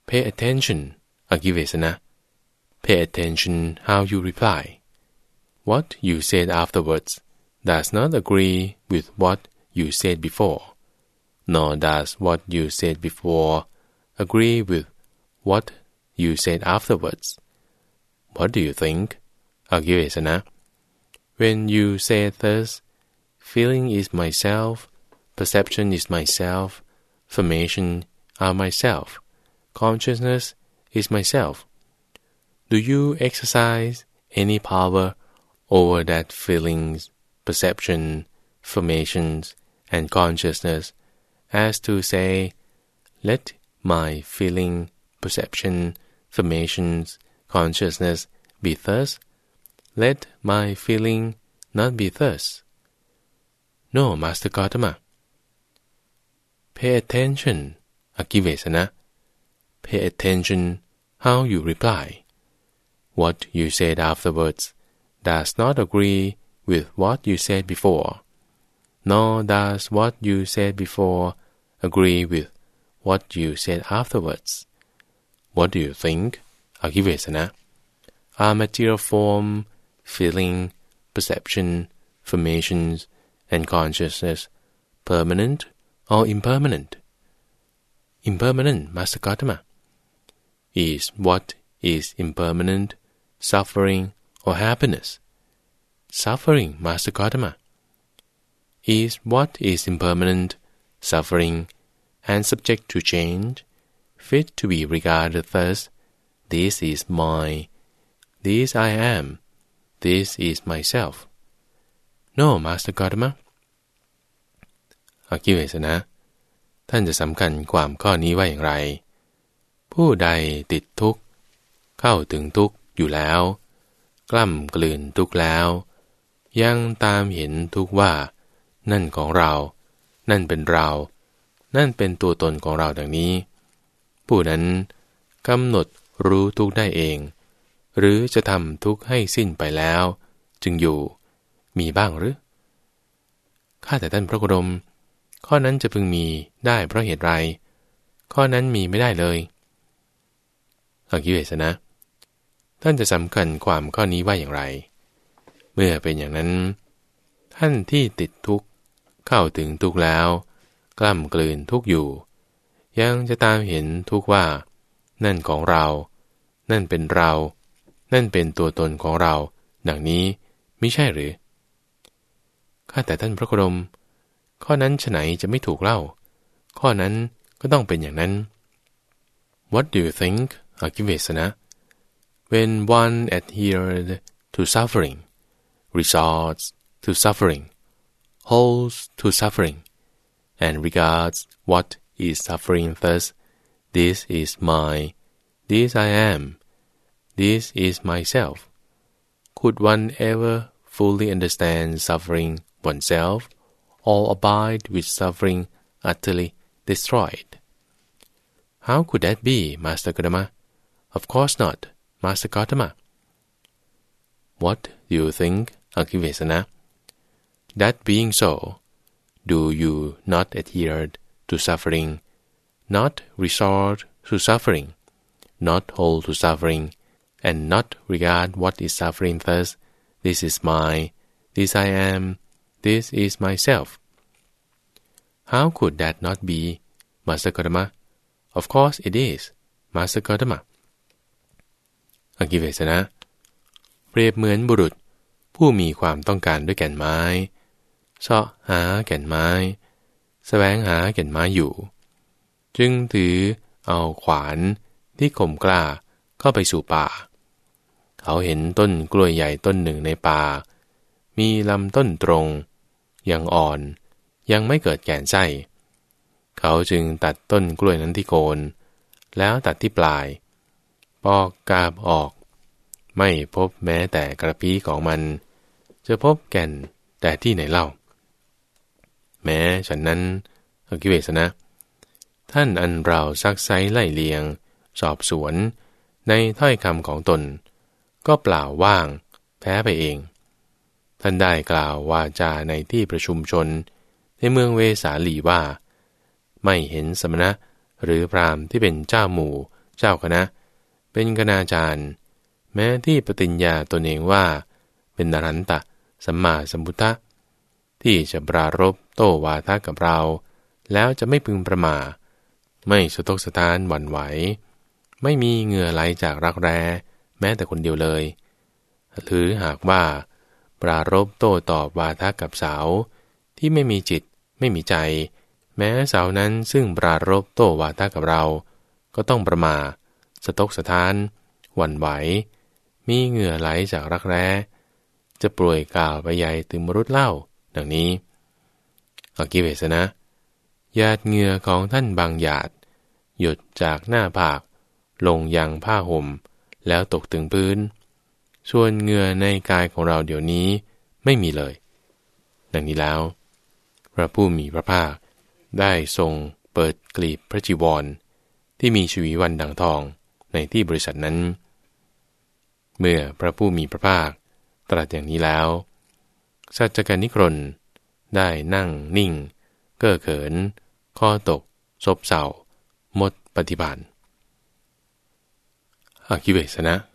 Pay attention, Agivesana. Pay attention how you reply. What you said afterwards does not agree with what you said before, nor does what you said before agree with what you said afterwards. What do you think, Agivesana? When you say thus, feeling is myself, perception is myself, formation are myself, consciousness is myself. Do you exercise any power over that feelings, perception, formations, and consciousness, as to say, let my feeling, perception, formations, consciousness be thus, let my feeling not be thus? No, Master Gautama. Pay attention, Akivesana. Pay attention how you reply. What you said afterwards does not agree with what you said before, nor does what you said before agree with what you said afterwards. What do you think, Akivesana? Are material form, feeling, perception, formations, and consciousness permanent or impermanent? Impermanent, Master Gautama. Is what is impermanent suffering or happiness? Suffering, Master Gautama. Is what is impermanent suffering and subject to change, fit to be regarded thus, this is my, this I am, this is myself. No, Master Gautama. อากิเวสนะ ท่านจะสำคัญความข้อนี้ว่าอย่างไร ผู้ใดติดทุกข์ เข้าถึงทุกข์อยู่แล้ว กล้ำกลืนทุกข์แล้ว ยังตามเห็นทุกข์ว่า นั่นของเรา นั่นเป็นเรา นั่นเป็นตัวตนของเราดังนี้ ผู้นั้นกำหนด รู้ทุกได้เอง หรือจะทำทุกให้สิ้นไปแล้ว จึงอยู่ มีบ้างหรือข้าแต่ท่านพระกรม ข้อนั้นจะพึงมีได้เพราะเหตุไร ข้อนั้นมีไม่ได้เลยอากิเวสนะ ท่านจะสำคัญความข้อนี้ว่าอย่างไร เมื่อเป็นอย่างนั้น ท่านที่ติดทุกข์เข้าถึงทุกข์แล้ว กล้ำกลืนทุกข์อยู่ ยังจะตามเห็นทุกข์ว่า นั่นของเรา นั่นเป็นเรา นั่นเป็นตัวตนของเรา ดังนี้ม่ใช่หรือ ข้าแต่ท่านพระกรม ข้อนั้นฉไหนจะไม่ถูกเล่า ข้อนั้นก็ต้องเป็นอย่างนั้น What do you think, Akivesana? When one adhered to suffering, resorts to suffering, holds to suffering, and regards what is suffering thus, this is my, this I am, this is myself. Could one ever fully understand suffering oneself? or abide with suffering utterly destroyed. How could that be, Master Gautama? Of course not, Master Gautama. What do you think, Akivesana? That being so, do you not adhere to suffering, not resort to suffering, not hold to suffering, and not regard what is suffering thus, this is my, this I am, this is myself. How could that not be, Master Gautama? Of course it is, Master Gautama. อกิเวสนะ เปรียบเหมือนบุรุษผู้มีความต้องการด้วยแก่นไม้เสาะหาแก่นไม้สแสวงหาแก่นไม้อยู่ จึงถือเอาขวานที่คมกล้าเข้าไปสู่ป่า เขาเห็นต้นกล้วยใหญ่ต้นหนึ่งในป่า มีลำต้นตรง ยังอ่อน ยังไม่เกิดแก่นไส้ เขาจึงตัดต้นกล้วยนั้นที่โคน แล้วตัดที่ปลาย ปอกกาบออก ไม่พบแม้แต่กระพี้ของมัน จะพบแก่นแต่ที่ไหนเล่า แม้ฉันนั้นอกิเวสนะ ท่านอันเราซักไซไล่เลียง สอบสวน ในถ้อยคำของตน ก็เปล่าว่าง แพ้ไปเอง ท่านได้กล่าววาจาในที่ประชุมชน ในเมืองเวสาลีว่า ไม่เห็นสมณะหรือพรามที่เป็นเจ้าหมู่ เจ้าคณะ เป็นคณาจารย์ แม้ที่ปฏิญญาตนเองว่า เป็นนรันตะ สัมมาสัมพุทธะที่จะปรารบโตวาทะกับเรา แล้วจะไม่พึงประมาไม่สะทกสะท้านหวั่นไหว ไม่มีเหงื่อไหลจากรักแร้ แม้แต่คนเดียวเลย หรือหากว่า ปรารบโต้ตอบวาทะกับสาวที่ไม่มีจิตไม่มีใจ แม้สาวนั้นซึ่งปรารบโต้วาทะกับเรา ก็ต้องประมาสตกสะท้านหวั่นไหว มีเหงื่อไหลจากรักแร้ จะปล่วยกล่าวไปใหญ่ถึงมรุษเล่า ดังนี้อากิเวสนะหยาดเหงื่อของท่านบางหยาด หยดจากหน้าผาก ลงยังผ้าห่ม แล้วตกถึงพื้น ส่วนเหงื่อในกายของเราเดี๋ยวนี้ไม่มีเลย ดังนี้แล้ว พระผู้มีพระภาค ได้ทรงเปิดกลีบพระจีวร ที่มีชวีวันดังทองในที่บริษัทนั้น เมื่อพระผู้มีพระภาคตรัสอย่างนี้แล้วสัจการนิครนได้นั่งนิ่ง เก้อเขิน ข้อตกซบเศร้าหมดปฏิบัติ Ah, Akivesana.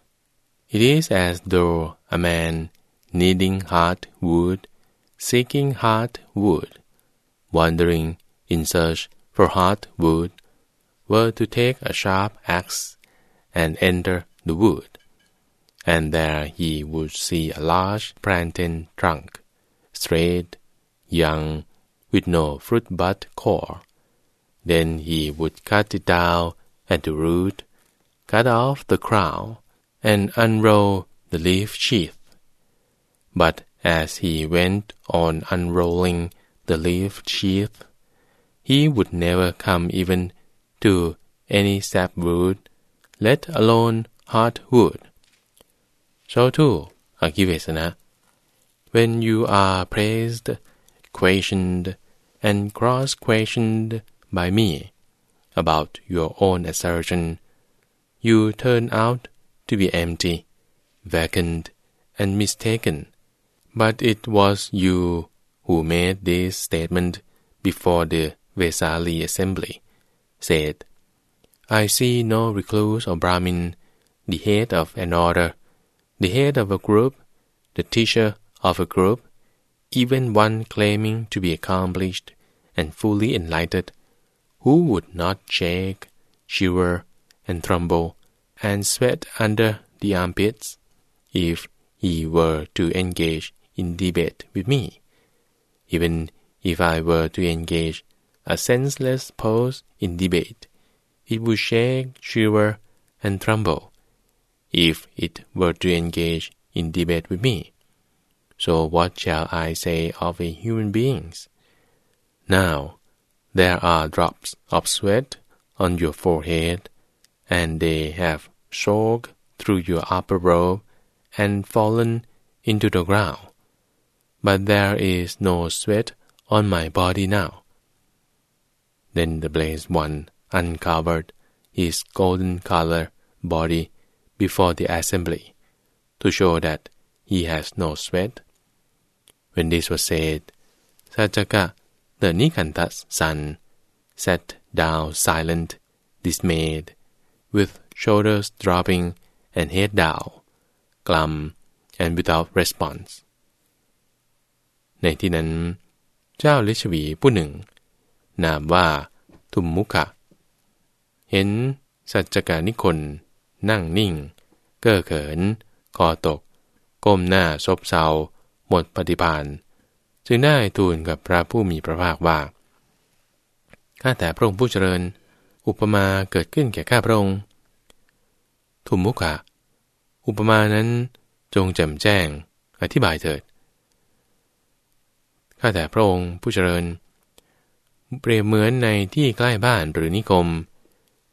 It is as though a man needing hard wood, seeking hard wood, wandering in search for hard wood, were to take a sharp axe and enter the wood, and there he would see a large plantain trunk, straight, young, with no fruit but core. Then he would cut it down at the root cut off the crown, and unroll the leaf sheath. But as he went on unrolling the leaf sheath, he would never come even to any sapwood, let alone hardwood. So too, Akivesana, when you are praised, questioned, and cross-questioned by me about your own assertion you turn out to be empty, vacant, and mistaken. But it was you who made this statement before the Vesali assembly, said, I see no recluse or Brahmin, the head of an order, the head of a group, the teacher of a group, even one claiming to be accomplished and fully enlightened, who would not shake, shiver, and tremble and sweat under the armpits if he were to engage in debate with me, even if I were to engage a senseless pose in debate, it would shake, shiver, and tremble, if it were to engage in debate with me. So what shall I say of a human beings? Now, there are drops of sweat on your forehead and they have choked through your upper robe and fallen into the ground. But there is no sweat on my body now. Then the blessed one uncovered his golden color body before the assembly to show that he has no sweat. When this was said, Sajaka, the Nikanta's son, sat down silent, dismayed, with shoulders dropping and head down, glum and without response ในที่นั้น เจ้าลิชวีผู้หนึ่ง นามว่า ทุมมุขะ เห็นสัจจการนิคน นั่งนิ่ง เก้อเขิน คอตก ก้มหน้าซบเซา หมดปฏิพานจึงได้ทูลกับพระผู้มีพระภาคว่า ข้าแต่พระองค์ผู้เจริญ อุปมาเกิดขึ้นแก่ข้าพระองค์ ทุมมุขะ อุปมานั้นจงแจ่มแจ้ง อธิบายเถิด ข้าแต่พระองค์ผู้เจริญ เปรียบเหมือนในที่ใกล้บ้านหรือนิคม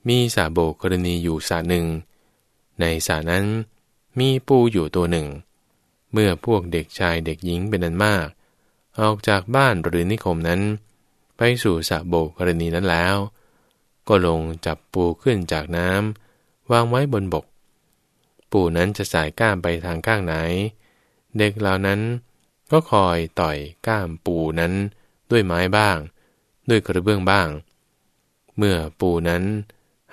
มีสาโบกรณีอยู่สาหนึ่ง ในสานั้นมีปูอยู่ตัวหนึ่ง เมื่อพวกเด็กชายเด็กหญิงเป็นอันมาก ออกจากบ้านหรือนิคมนั้น ไปสู่สาโบกกรณีนั้นแล้ว ก็ลงจับปูขึ้นจากน้ำวางไว้บนบก ปูนั้นจะสายก้ามไปทางข้างไหน เด็กเหล่านั้นก็คอยต่อยก้ามปูนั้นด้วยไม้บ้าง ด้วยกระเบื้องบ้าง เมื่อปูนั้น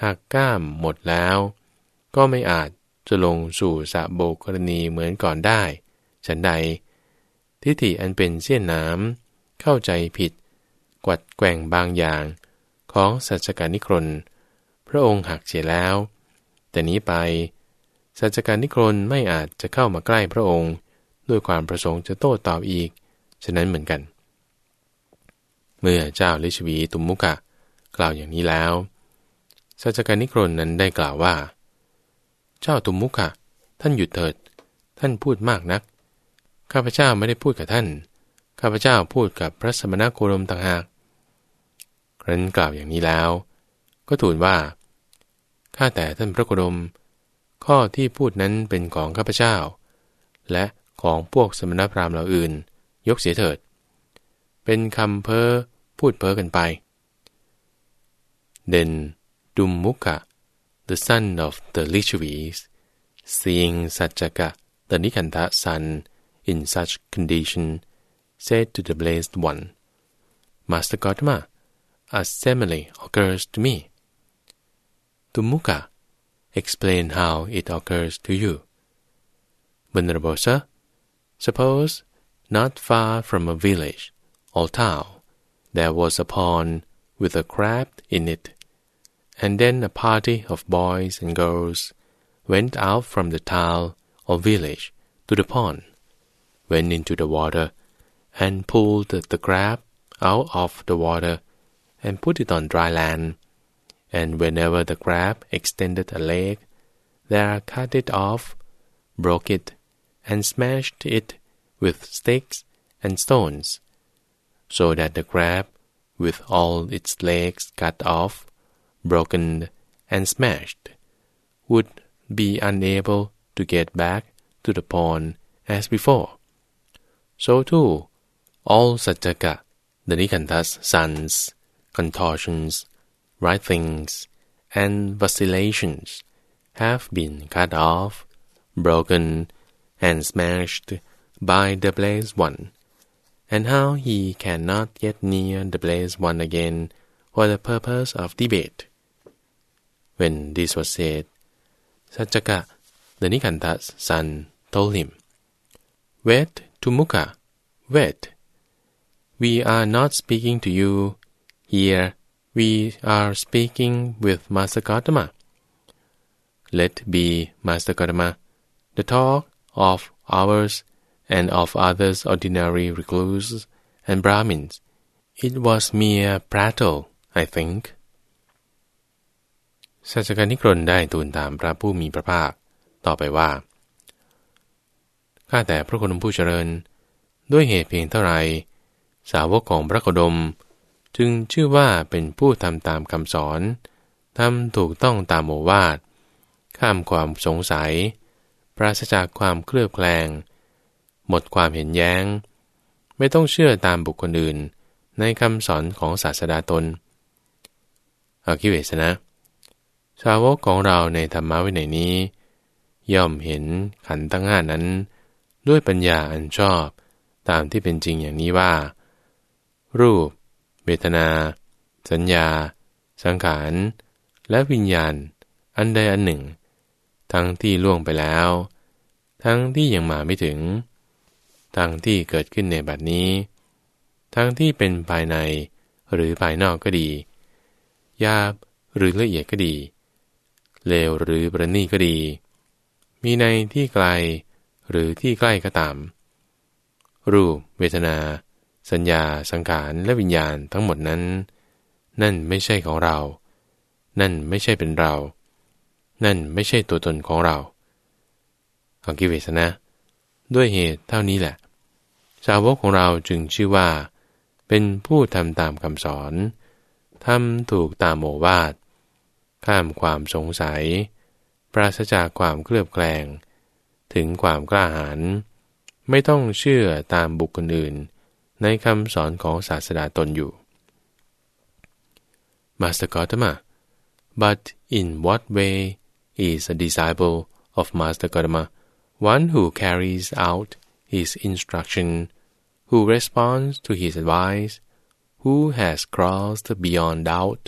หักก้ามหมดแล้ว ก็ไม่อาจจะลงสู่สะโบกรณีเหมือนก่อนได้ ฉันใด ทิฏฐิอันเป็นเสี้ยนน้ำเข้าใจผิด กวัดแกว่งบางอย่าง ของสัจการนิครนพระองค์หักเสียแล้ว แต่นี้ไป สัจการนิครนไม่อาจจะเข้ามาใกล้พระองค์ ด้วยความประสงค์จะโต้ตอบอีก ฉะนั้นเหมือนกัน เมื่อเจ้าลิชวีตุมมุกะ กล่าวอย่างนี้แล้ว สัจการนิครนนั้นได้กล่าวว่า เจ้าตุมมุกะ ท่านหยุดเถิด ท่านพูดมากนัก ข้าพเจ้าไม่ได้พูดกับท่าน ข้าพเจ้าพูดกับพระสมณโคดมต่างหาก รั้นกล่าวอย่างนี้แล้ว ก็ทูลว่า ข้าแต่ท่านพระโคดม ข้อที่พูดนั้นเป็นของข้าพเจ้า และของพวกสมณพราหมณ์เหล่าอื่น ยกเสียเถิด เป็นคำเพ้อพูดเพ้อกันไป Then Dummuka the son of the Lichavis seeing Sajjaka the Nikanta son in such condition said to the blessed one Master Gautama a simile occurs to me Dummukha explain how it occurs to you. Venerable sir, suppose not far from a village or town there was a pond with a crab in it, and then a party of boys and girls went out from the town or village to the pond, went into the water, and pulled the crab out of the water and put it on dry land and whenever the crab extended a leg, they cut it off, broke it, and smashed it with sticks and stones, so that the crab, with all its legs cut off, broken, and smashed, would be unable to get back to the pond as before. So too, all Sataka, the Nikanta's sons, contortions, writhings, and vacillations have been cut off, broken, and smashed by the blessed one, and how he cannot get near the blessed one again for the purpose of debate. When this was said, Sajjaka, the Nikanta's son, told him, Wait, Tumukha, wait. We are not speaking to you here we are speaking with Master Gautama. Let be Master Gautama, the talk of ours and of others ordinary recluses and Brahmins. It was mere prattle, I think. สัจการนิกรนได้ทูลถามพระผู้มีพระภาค ต่อไปว่า ข้าแต่พระคุณผู้เจริญ ด้วยเหตุเพียงเท่าไร สาวกของพระโคดม จึงชื่อว่าเป็นผู้ทำตามคำสอนทำถูกต้องตามโมวาท ข้ามความสงสัย ปราศจากความเคลือบแคลง หมดความเห็นแย้ง ไม่ต้องเชื่อตามบุคคลอื่น ในคำสอนของศาสดาตนอาคิเวสนะ ชาวกของเราในธรรมะวินัยนี้ ย่อมเห็นขันตั้งห้านั้น ด้วยปัญญาอันชอบตามที่เป็นจริงอย่างนี้ว่า รูป เวทนา สัญญา สังขาร และวิญญาณ อันใดอันหนึ่ง ทั้งที่ล่วงไปแล้ว ทั้งที่ยังมาไม่ถึง ทั้งที่เกิดขึ้นในบัดนี้ ทั้งที่เป็นภายในหรือภายนอกก็ดียาบหรือละเอียดก็ดี เลวหรือประณีก็ดี มีในที่ไกลหรือที่ใกล้ก็ตาม รูป เวทนา สัญญาสังขารและวิญญาณทั้งหมดนั้น นั่นไม่ใช่ของเรา นั่นไม่ใช่เป็นเรา นั่นไม่ใช่ตัวตนของเราของกิเวสนะ ด้วยเหตุเท่านี้แหละ สาวกของเราจึงชื่อว่า เป็นผู้ทำตามคำสอนทำถูกตามโมวาท ข้ามความสงสัย ปราศจากความเคลือบแคลง ถึงความกล้าหาญ ไม่ต้องเชื่อตามบุคคลอื่น ในคำสอนของศาสดาตนอยู่ Master Gautama but in what way is a disciple of Master Gautama one who carries out his instruction who responds to his advice who has crossed beyond doubt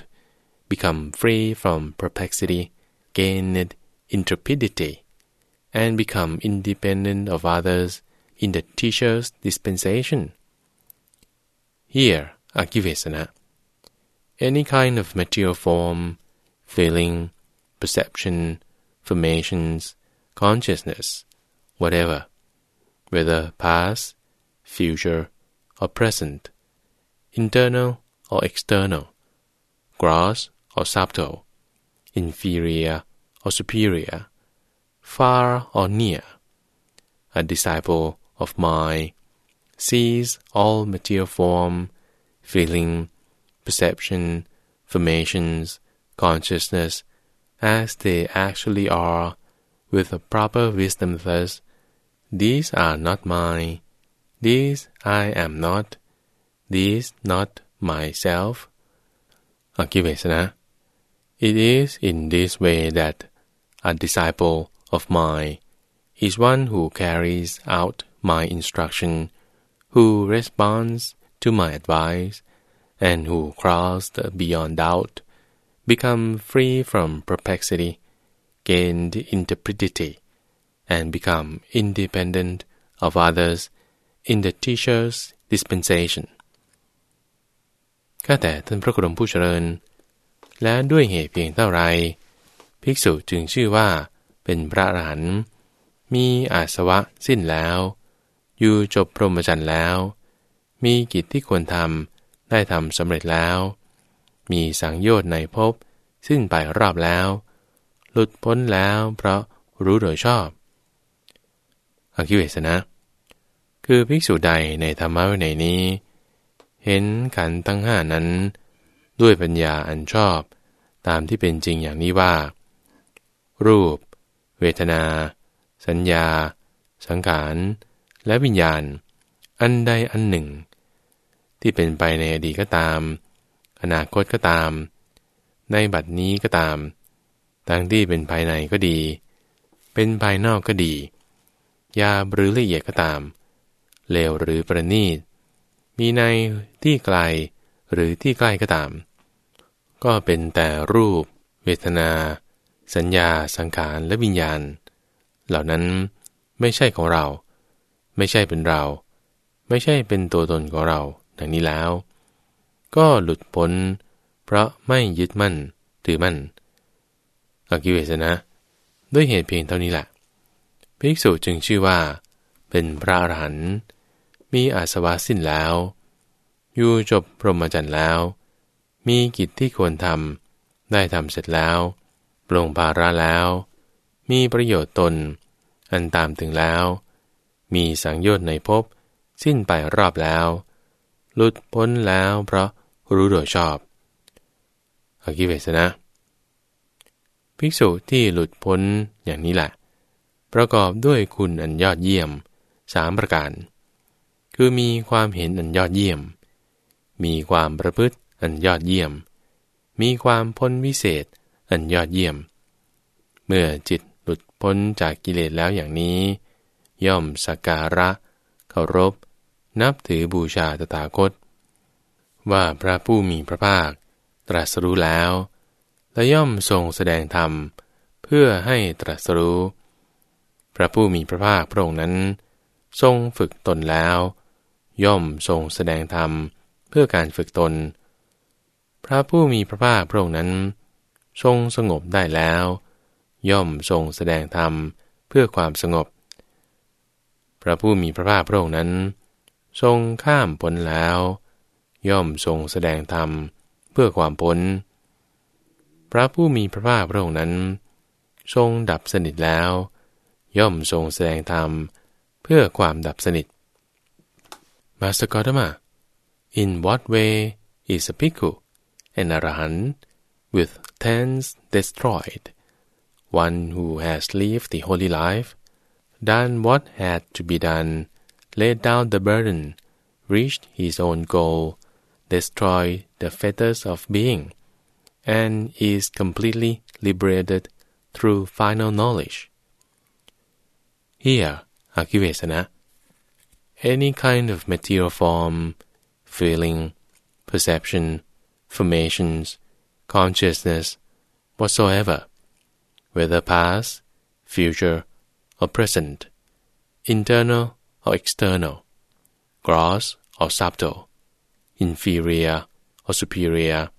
become free from perplexity gained intrepidity and become independent of others in the teacher's dispensation. Here, Akivesana. Any kind of material form, feeling, perception, formations, consciousness, whatever, whether past, future, or present, internal or external, gross or subtle, inferior or superior, far or near, a disciple of mind sees all material form, feeling, perception, formations, consciousness, as they actually are, with a proper wisdom thus, these are not mine, these I am not, these not myself. Akivesana. It is in this way that a disciple of mine is one who carries out my instruction, who responds to my advice, and who crossed beyond doubt, become free from perplexity, gained intrepidity, and become independent of others in the teacher's dispensation. ข้าแต่ท่านพระกรมผู้เจริญ และด้วยเหตุเพียงเท่าไร ภิกษุจึงชื่อว่าเป็นพระอรหันต์มีอาสวะสิ้นแล้ว อยู่จบพรหมจรรย์แล้ว มีกิจที่ควรทำได้ทำสำเร็จแล้ว มีสังโยชน์ในภพสิ้นไปรอบแล้ว หลุดพ้นแล้วเพราะรู้โดยชอบอคิเวสนะ คือภิกษุใดในธรรมะวินัยนี้ เห็นขันตั้งห้านั้น ด้วยปัญญาอันชอบ ตามที่เป็นจริงอย่างนี้ว่า รูป เวทนา สัญญา สังขาร และวิญญาณ อันใดอันหนึ่ง ที่เป็นไปในอดีตก็ตาม อนาคตก็ตาม ในบัดนี้ก็ตาม ทั้งที่เป็นภายในก็ดี เป็นภายนอกก็ดียาหรือละเอียดก็ตาม เลวหรือประณีต มีในที่ไกลหรือที่ใกล้ก็ตาม ก็เป็นแต่รูป เวทนา สัญญา สังขาร และวิญญาณ เหล่านั้นไม่ใช่ของเรา ไม่ใช่เป็นเรา ไม่ใช่เป็นตัวตนของเราดังนี้แล้ว ก็หลุดพ้น เพราะไม่ยึดมั่นถือมั่นอกิเวสนะ ด้วยเหตุเพียงเท่านี้แหละภิกษุจึงชื่อว่า เป็นพระอรหันต์มีอาสวะสิ้นแล้ว อยู่จบพรหมจรรย์แล้ว มีกิจที่ควรทำได้ทำเสร็จแล้วปลงภาระแล้ว มีประโยชน์ตน อันตามถึงแล้ว มีสังโยชน์ในภพสิ้นไปรอบแล้ว หลุดพ้นแล้วเพราะรู้โดยชอบอกิเวสนะ ภิกษุที่หลุดพ้นอย่างนี้แหละ ประกอบด้วยคุณอันยอดเยี่ยมสามประการ คือมีความเห็นอันยอดเยี่ยม มีความประพฤติอันยอดเยี่ยม มีความพ้นวิเศษอันยอดเยี่ยม เมื่อจิตหลุดพ้นจากกิเลสแล้วอย่างนี้ ย่อมสักการะ เคารพ นับถือบูชาตถาคต ว่าพระผู้มีพระภาค ตรัสรู้แล้ว และย่อมทรงแสดงธรรม เพื่อให้ตรัสรู้ พระผู้มีพระภาคพระองค์นั้น ทรงฝึกตนแล้ว ย่อมทรงแสดงธรรมเพื่อการฝึกตน พระผู้มีพระภาคพระองค์นั้น ทรงสงบได้แล้ว ย่อมทรงแสดงธรรมเพื่อความสงบ พระผู้มีพระภาคพระองค์นั้น ทรงข้ามพ้นแล้ว ย่อมทรงแสดงธรรมเพื่อความพ้น พระผู้มีพระภาคพระองค์นั้น ทรงดับสนิทแล้ว ย่อมทรงแสดงธรรมเพื่อความดับสนิท Master Gotama in what way is a bhikkhu an arahant with tens destroyed one who has lived the holy life done what had to be done laid down the burden reached his own goal destroyed the fetters of being and is completely liberated through final knowledge. Here, Akivesana, any kind of material form, feeling, perception, formations, consciousness, whatsoever, whether past, future, or present, internal or external, gross or subtle, inferior or superior,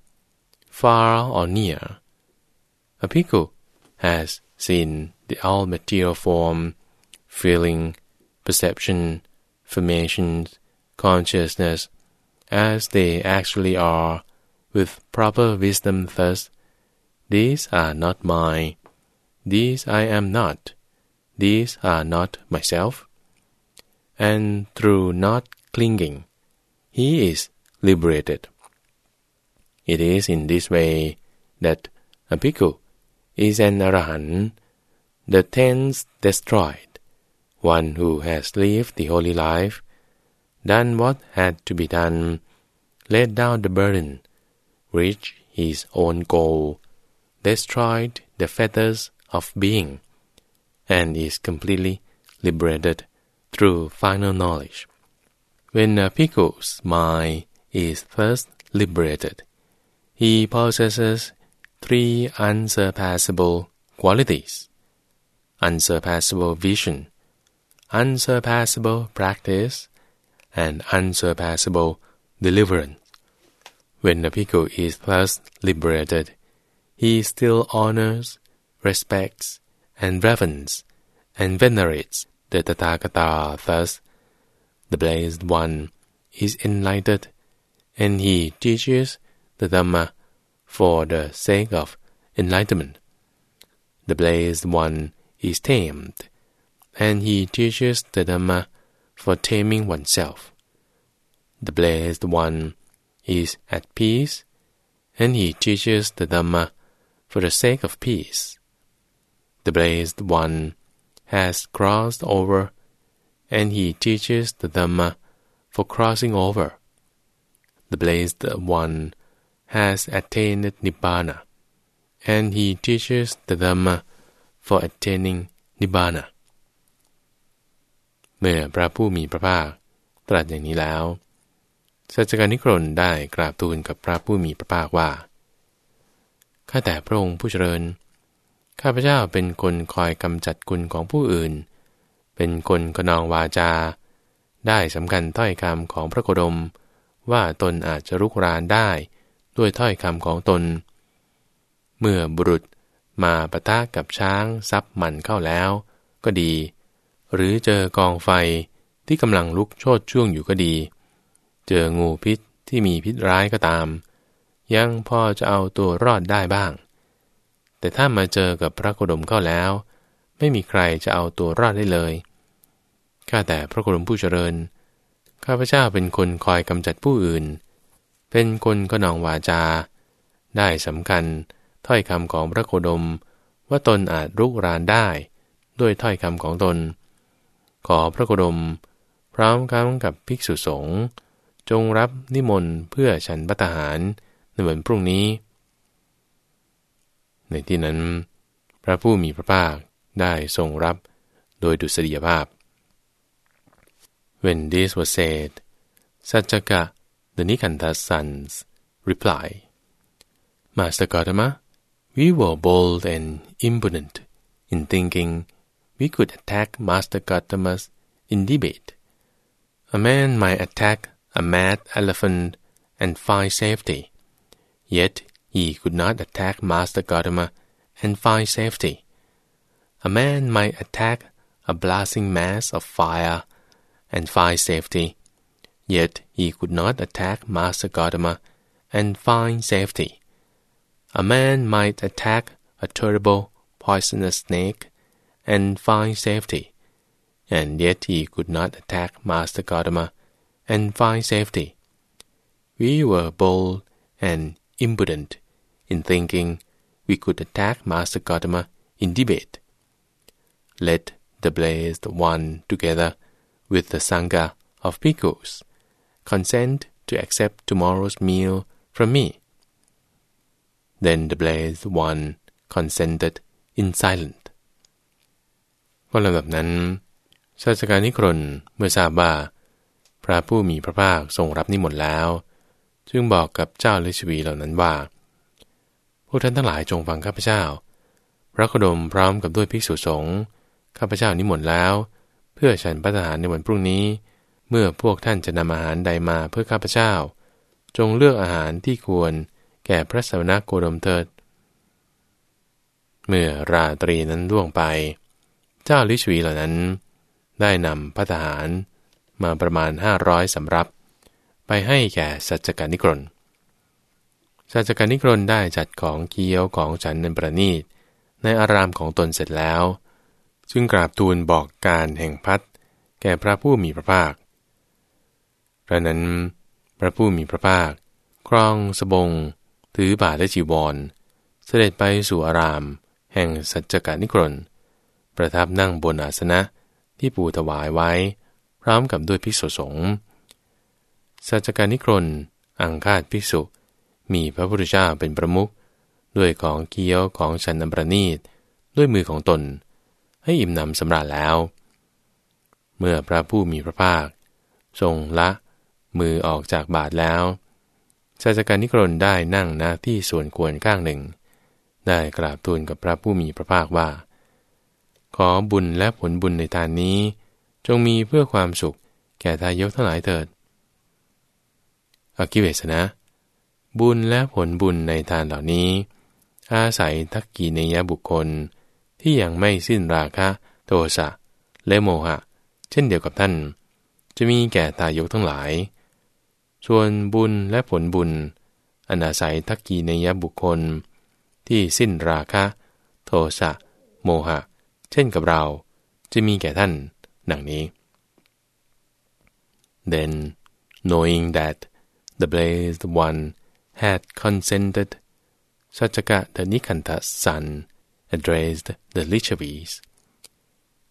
far or near. A bhikkhu has seen the all material form, feeling, perception, formations, consciousness, as they actually are, with proper wisdom thus, these are not mine, these I am not, these are not myself. And through not clinging, he is liberated. It is in this way that a bhikkhu is an arahant, the tenth destroyed, one who has lived the holy life, done what had to be done, laid down the burden, reached his own goal, destroyed the fetters of being, and is completely liberated through final knowledge. When uh, a bhikkhu's mind is first liberated, he possesses three unsurpassable qualities unsurpassable vision, unsurpassable practice, and unsurpassable deliverance. When uh, the bhikkhu is thus liberated, he still honors, respects, and reverence, and venerates the Tathagata thus. The Blessed One is enlightened, and he teaches the Dhamma for the sake of enlightenment. The Blessed One is tamed, and he teaches the Dhamma for taming oneself. The Blessed One is at peace, and he teaches the Dhamma for the sake of peace. The Blessed One has crossed over, and he teaches the Dhamma for crossing over. The Blessed One has attained Nibbana, and he teaches the Dhamma for attaining Nibbana เมื่อพระผู้มีพระภาคตรัสอย่างนี้แล้วสัจการนิครนได้กราบทูลกับพระผู้มีพระภาคว่า ข้าแต่พระองค์ผู้เจริญ ข้าพเจ้าเป็นคนคอยกำจัดกุลของผู้อื่น เป็นคนกนองวาจา ได้สำคัญถ้อยคำของพระโคดม ว่าตนอาจจะรุกรานได้ ด้วยถ้อยคำของตน เมื่อบุรุษมาปะทะกับช้างซับมันเข้าแล้ว ก็ดี หรือเจอกองไฟที่กำลังลุกโชดช่วงอยู่ก็ดี เจองูพิษที่มีพิษร้ายก็ตาม ยังพอจะเอาตัวรอดได้บ้าง แต่ถ้ามาเจอกับพระโคดมเข้าแล้ว ไม่มีใครจะเอาตัวรอดได้เลยข้าแต่พระโคดมผู้เจริญ ข้าพเจ้าเป็นคนคอยกำจัดผู้อื่น เป็นคนก็นองวาจา ได้สำคัญถ้อยคำของพระโคดม ว่าตนอาจรุกรานได้ ด้วยถ้อยคำของตน ขอพระโคดม พร้อมกันกับภิกษุสงฆ์จงรับนิมนต์เพื่อฉันพัตหารในวันพรุ่งนี้ ในที่นั้น พระผู้มีพระภาคได้ทรงรับโดยดุษฎียภาพ When this was said, Sajjaka, the Nikanta's sons, reply, Master Gautama, We were bold and impudent in thinking we could attack Master Gautama's in debate. A man might attack a mad elephant and find safety, yet he could not attack Master Gautama and find safety. A man might attack a blazing mass of fire and find safety, yet he could not attack Master Gautama and find safety. A man might attack a terrible poisonous snake and find safety, and yet he could not attack Master Gotama and find safety. We were bold and impudent in thinking we could attack Master Gotama in debate. Let the blessed one together with the Sangha of Bhikkhus consent to accept tomorrow's meal from me. Then the blessed one consented in silence. ก็ลำดับนั้นศาสการนิครนเมื่อทราบว่าพระผู้มีพระภาคทรงรับนิมนต์แล้ว จึงบอกกับเจ้าฤาษีเหล่านั้นว่า พวกท่านทั้งหลายจงฟังข้าพเจ้า พระโคดมพร้อมกับด้วยภิกษุสงฆ์ข้าพเจ้านิมนต์แล้ว เพื่อฉันพัฒหารในวันพรุ่งนี้ เมื่อพวกท่านจะนำอาหารใดมาเพื่อข้าพเจ้า จงเลือกอาหารที่ควรแก่พระสมณโคดมเถิด เมื่อราตรีนั้นล่วงไป เจ้าลิชวีเหล่านั้น ได้นำพัฒหารมาประมาณห้าร้อยสำรับ ไปให้แก่สัจจการนิกรน สัจการนิกรนได้จัดของเกี๊ยวของฉันในประณีต ในอารามของตนเสร็จแล้ว จึงกราบทูลบอกการแห่งพัดแก่พระผู้มีพระภาคพระนั้น พระผู้มีพระภาค ครองสบง ถือบาทและจีวร เสด็จไปสู่อาราม แห่งสัจจการนิกรนประทับนั่งบนอาสนะที่ปูถวายไว้ พร้อมกับด้วยภิกษุสงฆ์สัจจการนิกรนอังคาดภิกษุ มีพระพุทธเจ้าเป็นประมุขด้วยของเกี้ยวของฉันนประนีต ด้วยมือของตน ให้อิ่มหนำสำราญแล้ว เมื่อพระผู้มีพระภาค ทรงละ มือออกจากบาทแล้วชาจการนิกรนได้นั่งณที่ส่วนควรข้างหนึ่ง ได้กราบทูลกับพระผู้มีพระภาคว่า ขอบุญและผลบุญในทานนี้ จงมีเพื่อความสุขแก่ทายกทั้งหลายเถิดอกิเวสนะ บุญและผลบุญในทานเหล่านี้ อาศัยทักกีเนยบุคคลที่ยังไม่สิ้นราคะ โทสะและโมหะ เช่นเดียวกับท่าน จะมีแก่ตายกทั้งหลาย ส่วนบุญและผลบุญอนาศัยทักกีนยบุคคล ที่สิ้นราคะ โทสะโมหะ เช่นกับเรา จะมีแก่ท่านดังนี้ Then knowing that the blessed one had consented Sajaka the Nikanta's son addressed the Lichavis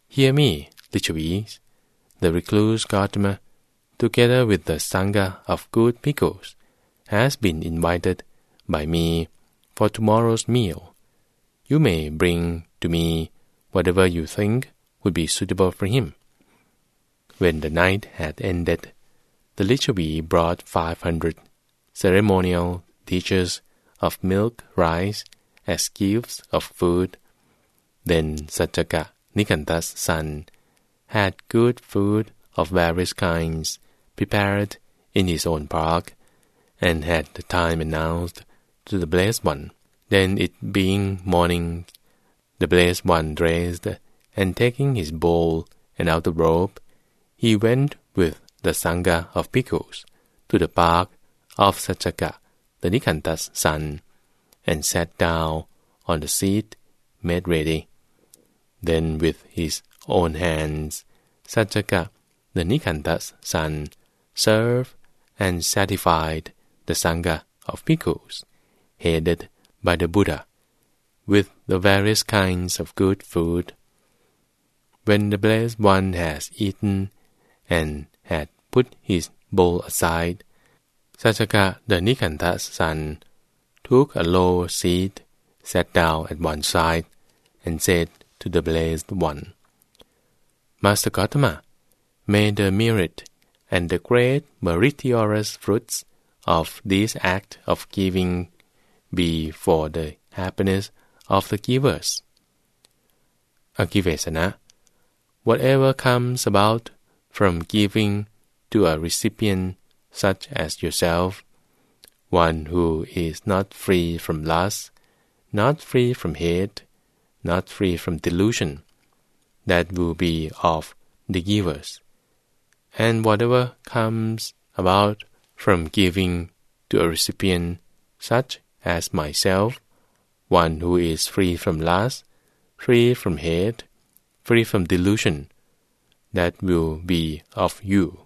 Hear me, Lichavis, the recluse Gautama together with the Sangha of good pickles, has been invited by me for tomorrow's meal. You may bring to me whatever you think would be suitable for him. When the night had ended, the Lichavi brought five hundred ceremonial dishes of milk rice as gifts of food. Then Satchaka, Nikanta's son, had good food of various kinds prepared in his own park, and had the time announced to the blessed one. Then it being morning, the blessed one dressed, and taking his bowl and outer robe, he went with the sangha of bhikkhus to the park of Sachaka, the Nikanta's son, and sat down on the seat made ready. Then with his own hands, Sachaka, the Nikanta's son, served and satisfied the Sangha of bhikkhus, headed by the Buddha, with the various kinds of good food. When the blessed one has eaten and had put his bowl aside, Sachaka the Nikanta's son took a low seat, sat down at one side, and said to the blessed one, Master Gautama, may the merit and the great meritorious fruits of this act of giving be for the happiness of the givers. Akivesana, whatever comes about from giving to a recipient such as yourself, one who is not free from lust, not free from hate, not free from delusion, that will be of the givers. And whatever comes about from giving to a recipient such as myself, one who is free from lust, free from hate, free from delusion that will be of you